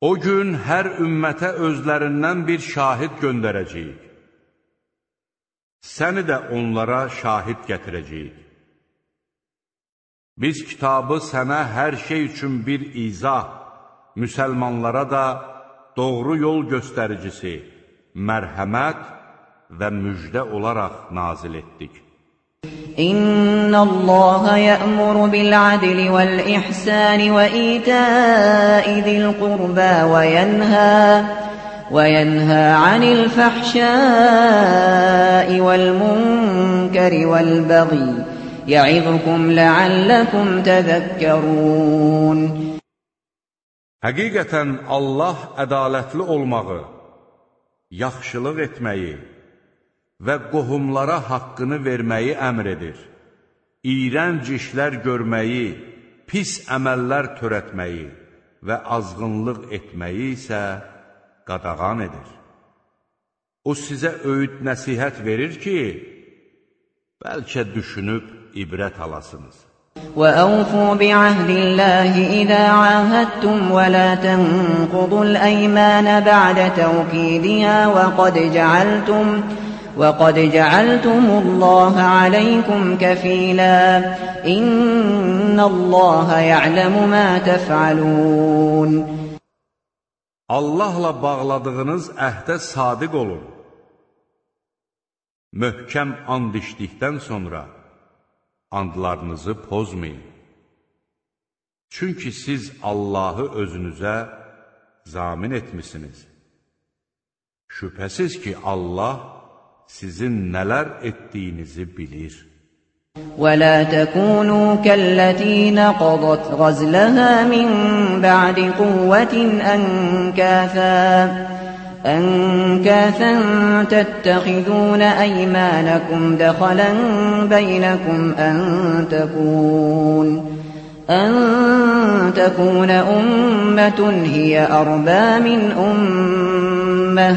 O gün hər ümmətə özlərindən bir şahid göndərəcəyik. Səni də onlara şahid gətirəcəyik. Biz kitabı sənə hər şey üçün bir izah, müsəlmanlara da doğru yol göstəricisi, mərhəmət və müjdə olaraq nazil etdik. إن الله يأمر بالعدل والإحسان وإيتاء ذي القربى وينهى وينهى عن الفحشاء والمنكر والبغي يعظكم لعلكم تذكرون Həqiqətən Allah ədalətli olmağı, yaxşılıq etməyi, və qohumlara haqqını verməyi əmr edir. İyrənc işlər görməyi, pis əməllər törətməyi və azğınlıq etməyi isə qadağan edir. O sizə öyüd nəsihət verir ki, bəlkə düşünüb ibrət alasınız. وأوفوا بعهد الله إذا عاهدتم ولا تنقضوا الأيمان بعد توكيدها وقد جعلتم وَقَدْ جَعَلْتُمُ اللَّهَ عَلَيْكُمْ كَفِيلًا إِنَّ اللَّهَ يَعْلَمُ مَا تَفْعَلُونَ Allahla bağladığınız əhdə sadiq olun. Möhkəm and içdikdən sonra andlarınızı pozmayın. Çünki siz Allahı özünüzə zamin etmisiniz. Şübhəsiz ki, Allah sizin nələr etdiyinizi bilir. وَلَا تَكُونُوا كَالَّتِي نَقَضَتْ غَزْلَهَا مِنْ بَعْدِ قُوَّةٍ أَنْكَاثًا أنكاثا تتخذون أيمانكم دخلا بينكم أن تكون أن تكون أمة هي أربى من أمة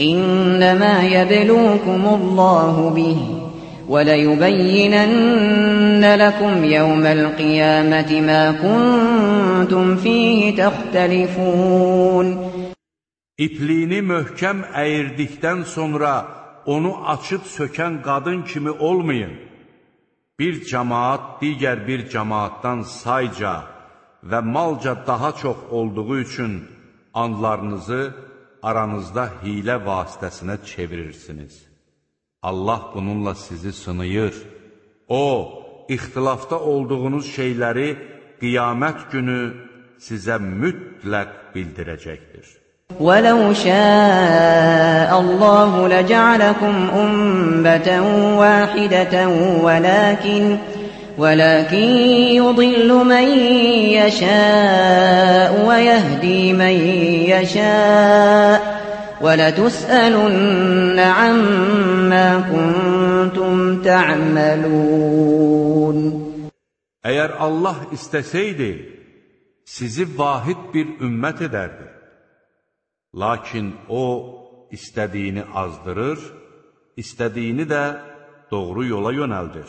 إنما يبلوكم الله به وليبينن لكم يوم القيامة ما كنتم فيه تختلفون İpliyini möhkəm əyirdikdən sonra onu açıb sökən qadın kimi olmayın. Bir cəmaat digər bir cəmaatdan sayca və malca daha çox olduğu üçün andlarınızı aranızda hilə vasitəsinə çevirirsiniz. Allah bununla sizi sınayır. O, ixtilafda olduğunuz şeyləri qiyamət günü sizə mütləq bildirəcəkdir. ولو شاء الله لجعلكم أمة واحدة ولكن ولكن يضل من يشاء ويهدي من يشاء ولتسألن عما كنتم تعملون Əgər Allah istəsəydi, sizi vahid bir ümmət edərdi. Lakin O, istədiyini azdırır, istədiyini də doğru yola yönəldir.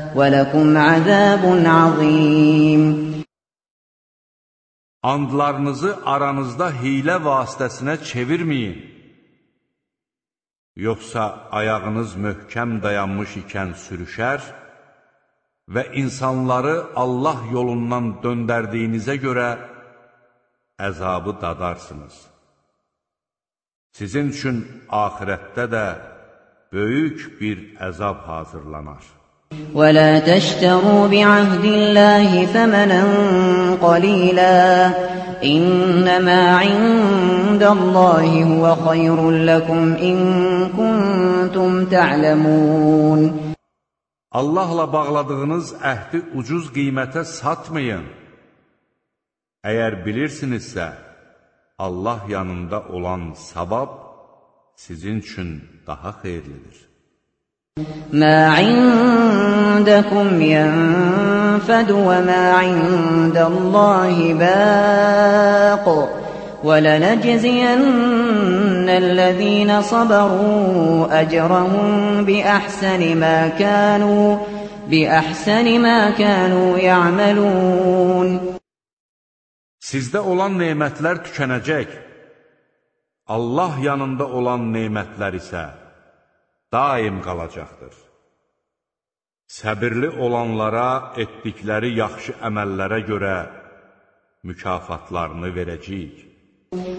ولكم عذاب عظيم Andlarınızı aranızda hilə vasitəsinə çevirməyin. Yoxsa ayağınız möhkəm dayanmış ikən sürüşər və insanları Allah yolundan döndərdiyinizə görə əzabı dadarsınız. Sizin üçün axirətdə də böyük bir əzab hazırlanar. ولا تشتروا بعهد الله ثمنا قليلا إنما عند الله هو خير لكم إن كنتم تعلمون Allahla bağladığınız əhdi ucuz qiymətə satmayın. Əgər bilirsinizsə, Allah yanında olan savab sizin üçün daha xeyirlidir. ما عندكم ينفد وما عند الله باق ولنجزين الذين صبروا أجرهم بأحسن ما كانوا بأحسن ما كانوا يعملون Sizdə olan nemətlər tükənəcək. Allah yanında olan nemətlər isə daim qalacaqdır. Səbirli olanlara etdikləri yaxşı əməllərə görə mükafatlarını verəcəyik.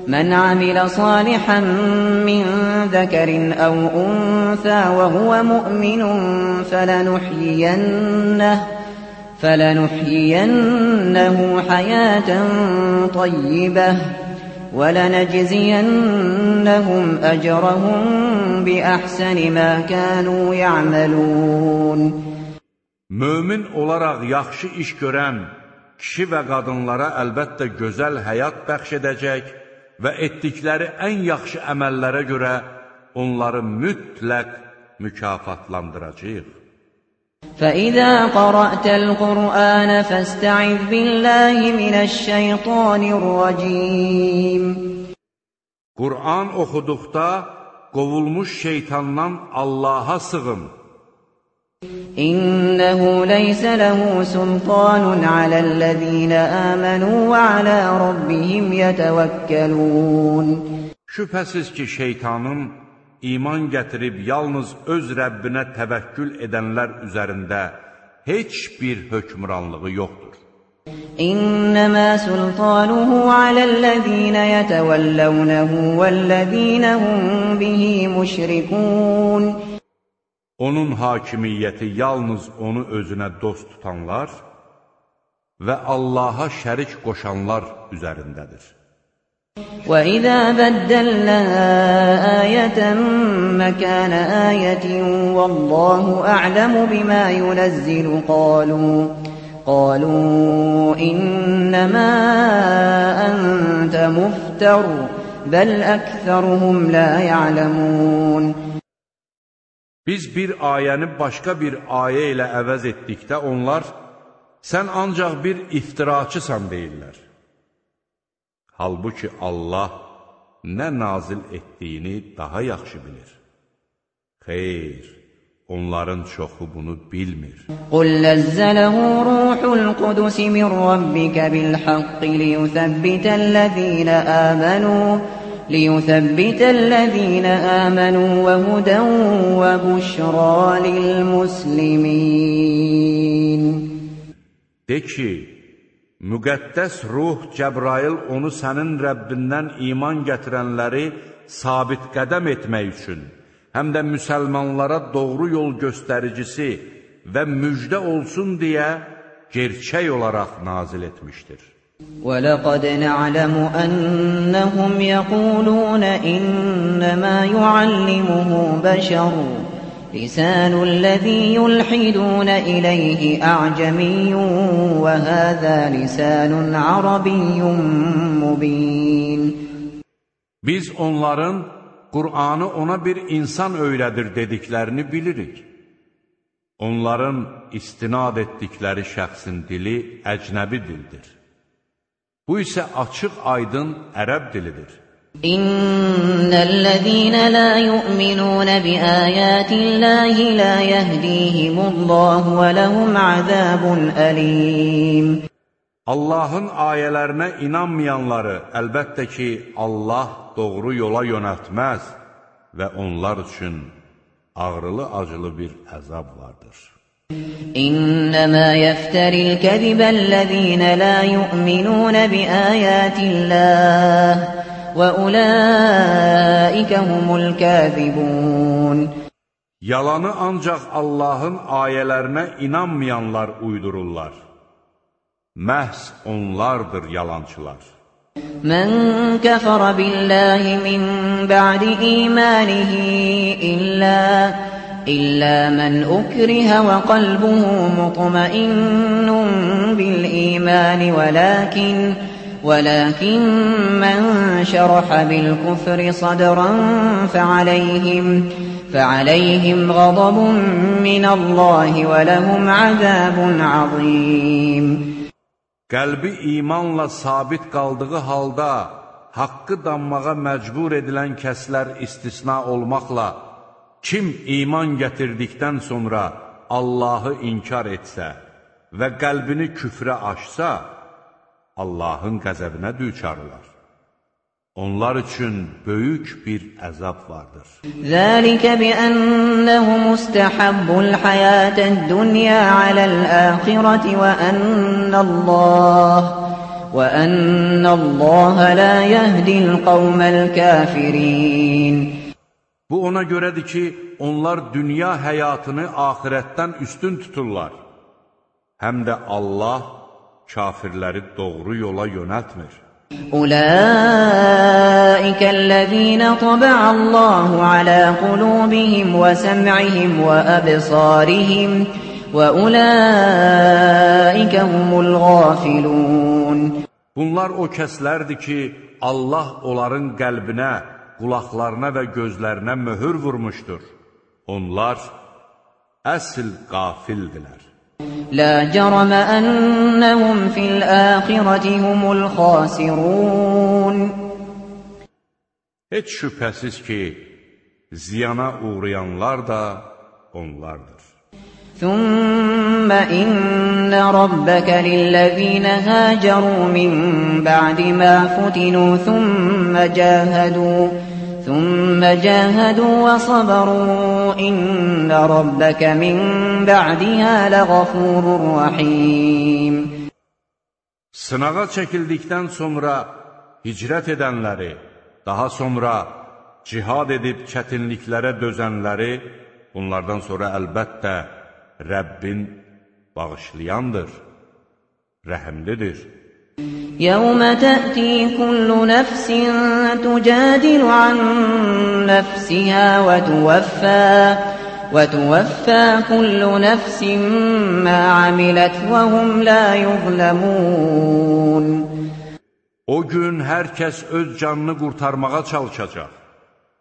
من عمل صالحا من ذكر أو أنثى وهو مؤمن فلنحيينه فلنحيينه حياة طيبة ولنجزينهم أجرهم بأحسن ما كانوا يعملون Mömin olaraq yaxşı iş görən kişi və qadınlara əlbəttə gözəl həyat bəxş edəcək və etdikləri ən yaxşı əməllərə görə onları mütləq mükafatlandıracaq. فإذا قرأت القرآن فاستعذ بالله من الشيطان الرجيم Qur'an oxuduqda qovulmuş şeytandan Allaha sığın. إنه ليس له سلطان على الذين آمنوا وعلى ربهم يتوكلون Şübhəsiz ki, şeytanın iman gətirib yalnız öz Rəbbinə təvəkkül edənlər üzərində heç bir hökmranlığı yoxdur. İnnemâ sultanuhu aləl-ləzīnə yətəvəlləvnəhu vəl-ləzīnə hum bihi müşrikun. Onun hakimiyyəti yalnız onu özünə dost tutanlar və Allaha şərik qoşanlar üzərindədir. وَإِذَا بَدَّلْنَا آيَةً مَكَانَ آيَةٍ وَاللَّهُ أَعْلَمُ بِمَا يُنَزِّلُ قَالُوا قَالُوا إِنَّمَا أَنْتَ مُفْتَرٍ بَلْ أَكْثَرُهُمْ لَا يَعْلَمُونَ Biz bir ayəni başqa bir ayə ilə əvəz etdikdə onlar, sən ancaq bir iftiraçısan deyirlər. Halbuki Allah nə nazil etdiyini daha yaxşı bilir. Xeyr, onların çoxu bunu bilmir. قُلْ نَزَّلَهُ رُوحُ الْقُدُسِ مِنْ رَبِّكَ بِالْحَقِّ لِيُثَبِّتَ الَّذِينَ آمَنُوا لِيُثَبِّتَ الَّذِينَ آمَنُوا وَهُدًى وَبُشْرَى لِلْمُسْلِمِينَ De ki, müqəddəs ruh Cəbrail onu sənin Rəbbindən iman gətirənləri sabit qədəm etmək üçün, həm də müsəlmanlara doğru yol göstəricisi və müjdə olsun deyə gerçək olaraq nazil etmişdir. وَلَقَدْ نَعْلَمُ أَنَّهُمْ يَقُولُونَ إِنَّمَا يُعَلِّمُهُ بَشَرٌ لِسَانُ الَّذِي يُلْحِدُونَ إِلَيْهِ أَعْجَمِيٌّ وَهَذَا لِسَانٌ عَرَبِيٌّ مُبِينٌ Biz onların Qur'anı ona bir insan öyrədir dediklərini bilirik. Onların istinad etdikləri şəxsin dili əcnəbi dildir. Bu isə açıq aydın ərəb dilidir. إن الذين لا يؤمنون بآيات الله لا يهديهم الله ولهم عذاب أليم Allahın ayələrinə inanmayanları əlbəttə ki, Allah doğru yola yönəltməz və onlar üçün ağrılı-acılı bir əzab vardır. إنما يفتري الكذب الذين لا يؤمنون بآيات الله وأولئك هم الكاذبون Yalanı ancaq Allahın ayələrinə inanmayanlar uydururlar. Məhz onlardır yalançılar. من كفر بالله من بعد إيمانه إلا إلا من أكره وقلبه مطمئن بالإيمان ولكن ولكن من شرح بالكفر صدرا فعليهم فعليهم غضب من الله ولهم عذاب عظيم Qəlbi imanla sabit qaldığı halda haqqı danmağa məcbur edilən kəslər istisna olmaqla kim iman gətirdikdən sonra Allahı inkar etsə və qəlbini küfrə açsa, Allahın qəzəbinə düçarlar. Onlar üçün böyük bir əzab vardır. Zəlikə bi ənəhu mustahabbul hayatəd dunya aləl əxirəti və ənəlləh və ənəlləhə la yəhdil qavməl kafirin. Bu ona görədir ki, onlar dünya həyatını axirətdən üstün tuturlar. Həm də Allah kafirləri doğru yola yönəltmir. أولئك الذين طبع الله على قلوبهم وسمعهم وأبصارهم وأولئك هم الغافلون Bunlar o kəslərdir ki, Allah onların qəlbinə, qulaqlarına və gözlərinə möhür vurmuşdur. Onlar əsl qafildilər. لا جرم أنهم في الآخرة هم الخاسرون Heç şübhəsiz ki, ziyana uğrayanlar da onlardır. ثم إن ربك للذين هاجروا من بعد ما فتنوا ثم جاهدوا ثم جاهدوا وصبروا إن ربك من بعدها لغفور رحيم Sınağa çəkildikdən sonra hicrət edənləri, daha sonra cihad edib çətinliklərə dözənləri, bunlardan sonra əlbəttə Rəbbin bağışlayandır, rəhimlidir. يَوْمَ تَأْتِي كُلُّ نَفْسٍ تُجَادِلُ عَن نَّفْسِهَا وَتُوَفَّى وَتُوَفَّى كُلُّ نَفْسٍ مَّا عَمِلَتْ وَهُمْ لَا يُظْلَمُونَ O gün hər kəs öz canını qurtarmağa çalışacaq.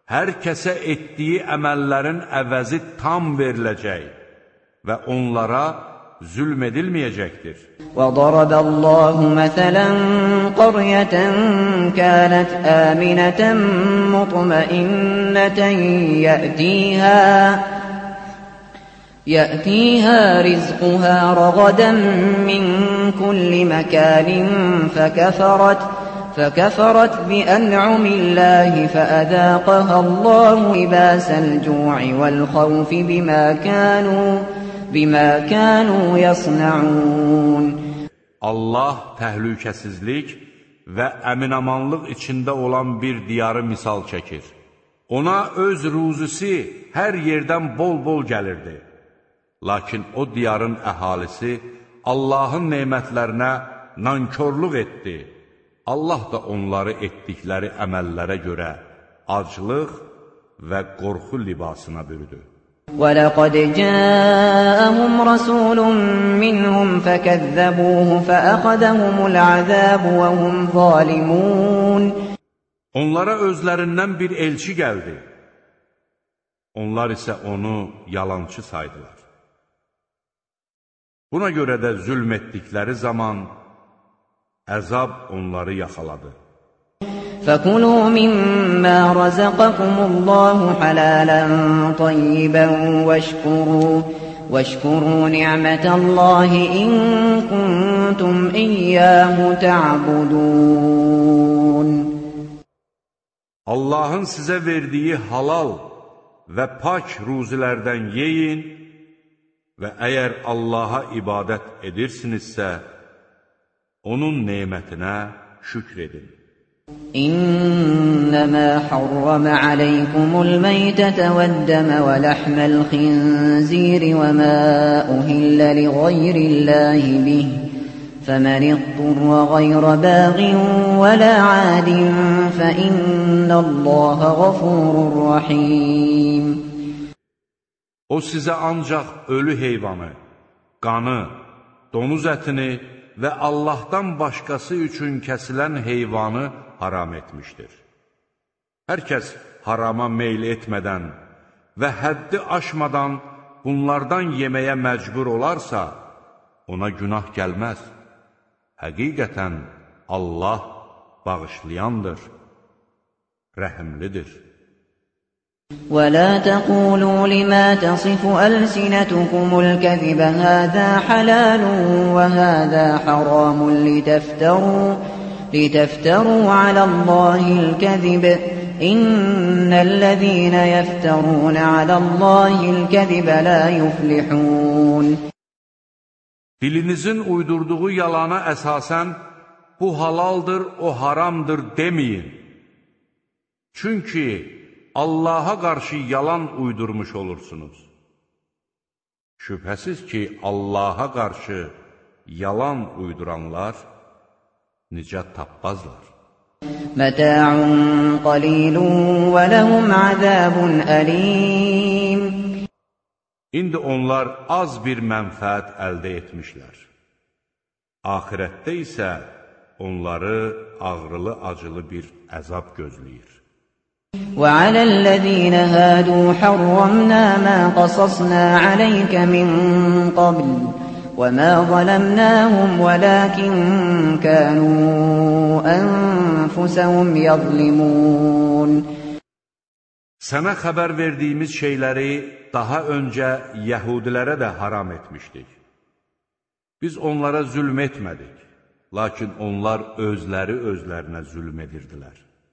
Hər kəsə etdiyi əməllərin əvəzi tam veriləcək və onlara zülm edilməyəcəkdir. وَضَرَبَ اللَّهُ مَثَلًا قَرْيَةً كَانَتْ آمِنَةً مُطْمَئِنَّةً يَأْتِيهَا يأتيها رزقها رغدا من كل مكان فكفرت فكفرت بأنعم الله فأذاقها الله لباس الجوع والخوف بما كانوا bimə kənu yasnaun. Allah təhlükəsizlik və əminamanlıq içində olan bir diyarı misal çəkir. Ona öz ruzisi hər yerdən bol-bol gəlirdi. Lakin o diyarın əhalisi Allahın neymətlərinə nankorluq etdi. Allah da onları etdikləri əməllərə görə aclıq və qorxu libasına bürüdü. وَلَقَدْ جَاءَهُمْ رَسُولٌ مِّنْهُمْ فَكَذَّبُوهُ فَأَخَذَهُمُ الْعَذَابُ وَهُمْ ظَالِمُونَ Onlara özlərindən bir elçi gəldi. Onlar isə onu yalançı saydılar. Buna görə də zülm etdikləri zaman əzab onları yaxaladı. فَكُلُوا مِمَّا رَزَقَكُمُ اللَّهُ حَلَالًا طَيِّبًا وَاشْكُرُوا وَاشْكُرُوا نِعْمَةَ اللَّهِ إِن كُنتُمْ إِيَّاهُ تَعْبُدُونَ Allahın sizə verdiyi halal və pak ruzilərdən yeyin və əgər Allaha ibadət edirsinizsə, onun nemətinə şükr edin. إنما حرم عليكم الميتة والدم ولحم الخنزير وما أهل لغير الله به فمن اضطر غير باغ ولا عاد فإن الله غفور رحيم O sizə ancaq ölü heyvanı, qanı, donuz ətini və Allahdan başqası üçün kəsilən heyvanı haram etmişdir. Hər kəs harama meyl etmədən və həddi aşmadan bunlardan yeməyə məcbur olarsa, ona günah gəlməz. Həqiqətən Allah bağışlayandır, rəhimlidir. ولا تقولوا لما تصف ألسنتكم الكذب هذا حلال وهذا حرام لتفتروا لتفتروا على الله الكذب إن الذين يفترون على الله الكذب لا يفلحون Dilinizin uydurduğu yalana əsasən, bu halaldır, o haramdır deməyin. Çünki Allaha qarşı yalan uydurmuş olursunuz. Şübhəsiz ki, Allaha qarşı yalan uyduranlar nicat tapmazlar. Mətə'un qalilun və ləhum azabun əlim. İndi onlar az bir mənfəət əldə etmişlər. Ahirətdə isə onları ağrılı-acılı bir əzab gözləyir. وعلى الذين هادوا حرمنا ما قصصنا عليك من قبل وما ظلمناهم ولكن كانوا أنفسهم يظلمون Sənə xəbər verdiyimiz şeyləri daha öncə yəhudilərə də haram etmişdik. Biz onlara zülm etmədik, lakin onlar özləri özlərinə zülm edirdilər.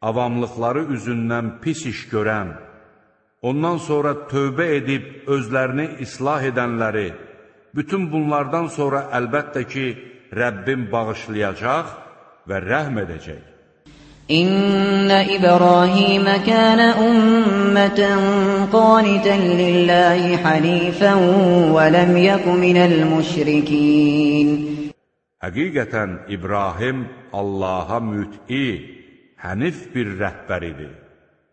avamlıqları üzündən pis iş görən, ondan sonra tövbə edib özlərini islah edənləri, bütün bunlardan sonra əlbəttə ki, Rəbbim bağışlayacaq və rəhm edəcək. İnna İbrahim kana ummatan qanitan lillahi hanifan və lam yakun minal mushrikin. Həqiqətən İbrahim Allaha müt'i hənif bir rəhbər idi.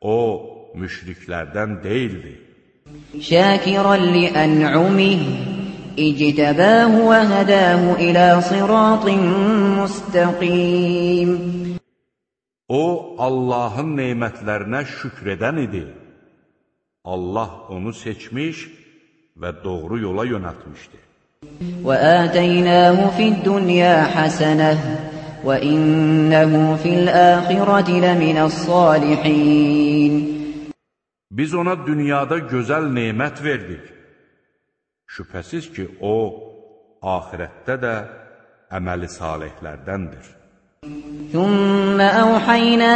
O, müşriklərdən deyildi. شاكرا لأنعمه اجتباه وهداه إلى صراط مستقيم O, Allahın neymətlərinə şükr edən idi. Allah onu seçmiş və doğru yola yönətmişdi. وآتيناه في الدنيا حسنة وإنه في الآخرة لمن الصالحين Biz ona dünyada gözəl neymət verdik. Şübhəsiz ki, o, ahirətdə də əməli salihlərdəndir. ثم أوحينا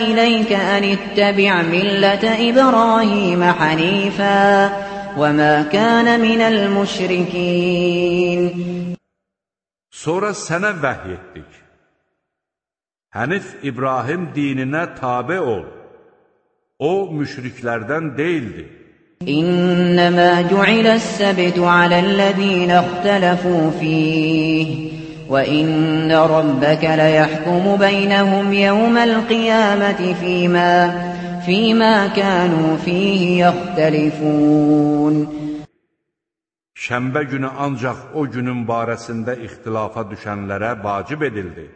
إليك أن اتبع ملة إبراهيم حنيفا وما كان من المشركين Sonra sənə vəhy etdik. Hənif İbrahim dininə tabe ol. O, müşriklərdən deyildi. إنما جعل السبت على الذين اختلفوا فيه وإن ربك ليحكم بينهم يوم القيامة فيما فيما كانوا فيه يختلفون şənbə günü ancaq o günün barəsində ixtilafa düşənlərə vacib edildi.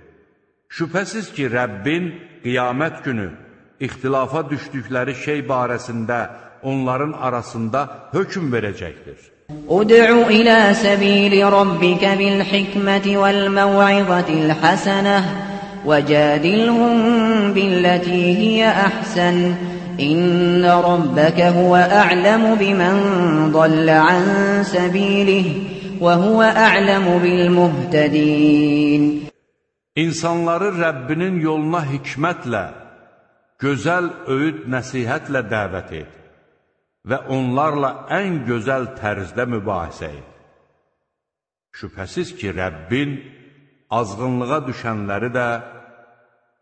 Şübhəsiz ki, Rəbbin qiyamət günü ixtilafa düşdükləri şey barəsində onların arasında hökm verəcəkdir. Ud'u ilə səbili rabbikə bil hikməti vəl məv'izatil həsənəh və cədilhum billəti hiyə əhsənəh إن ربك هو أعلم بمن ضل عن سبيله وهو أعلم بالمهتدين İnsanları Rəbbinin yoluna hikmətlə, gözəl öyüd nəsihətlə dəvət et və onlarla ən gözəl tərzdə mübahisə et. Şübhəsiz ki, Rəbbin azğınlığa düşənləri də,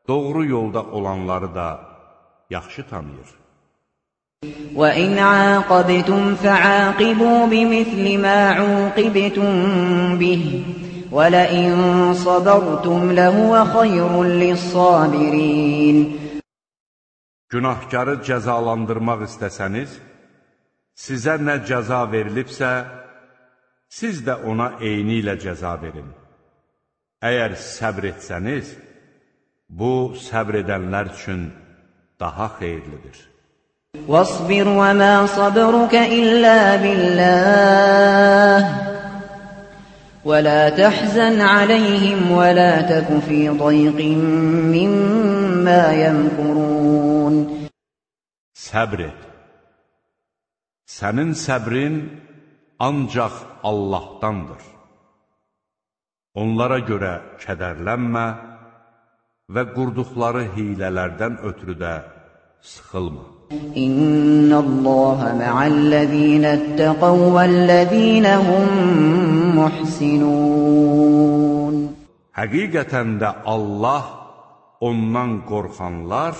doğru yolda olanları da yaxşı tanıyır. وإن عاقبتم فعاقبوا بمثل ما عوقبتم به ولئن صبرتم لهو خير للصابرين Günahkarı cəzalandırmaq istəsəniz, sizə nə cəza verilibsə, siz də ona eyni ilə cəza verin. Əgər səbr etsəniz, bu səbr edənlər üçün daha xeyirlidir. واصبر وما صبرك إلا بالله ولا تحزن عليهم ولا تك في ضيق مما يمكرون Səbr et. Sənin səbrin ancaq Allahdandır. Onlara görə kədərlənmə və qurduqları hilələrdən ötürü də sıxılma. İnnallaha ma'allazinattaqav vellezinahum muhsinun. Həqiqətən də Allah ondan qorxanlar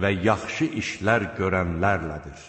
və yaxşı işlər görənlərlədir.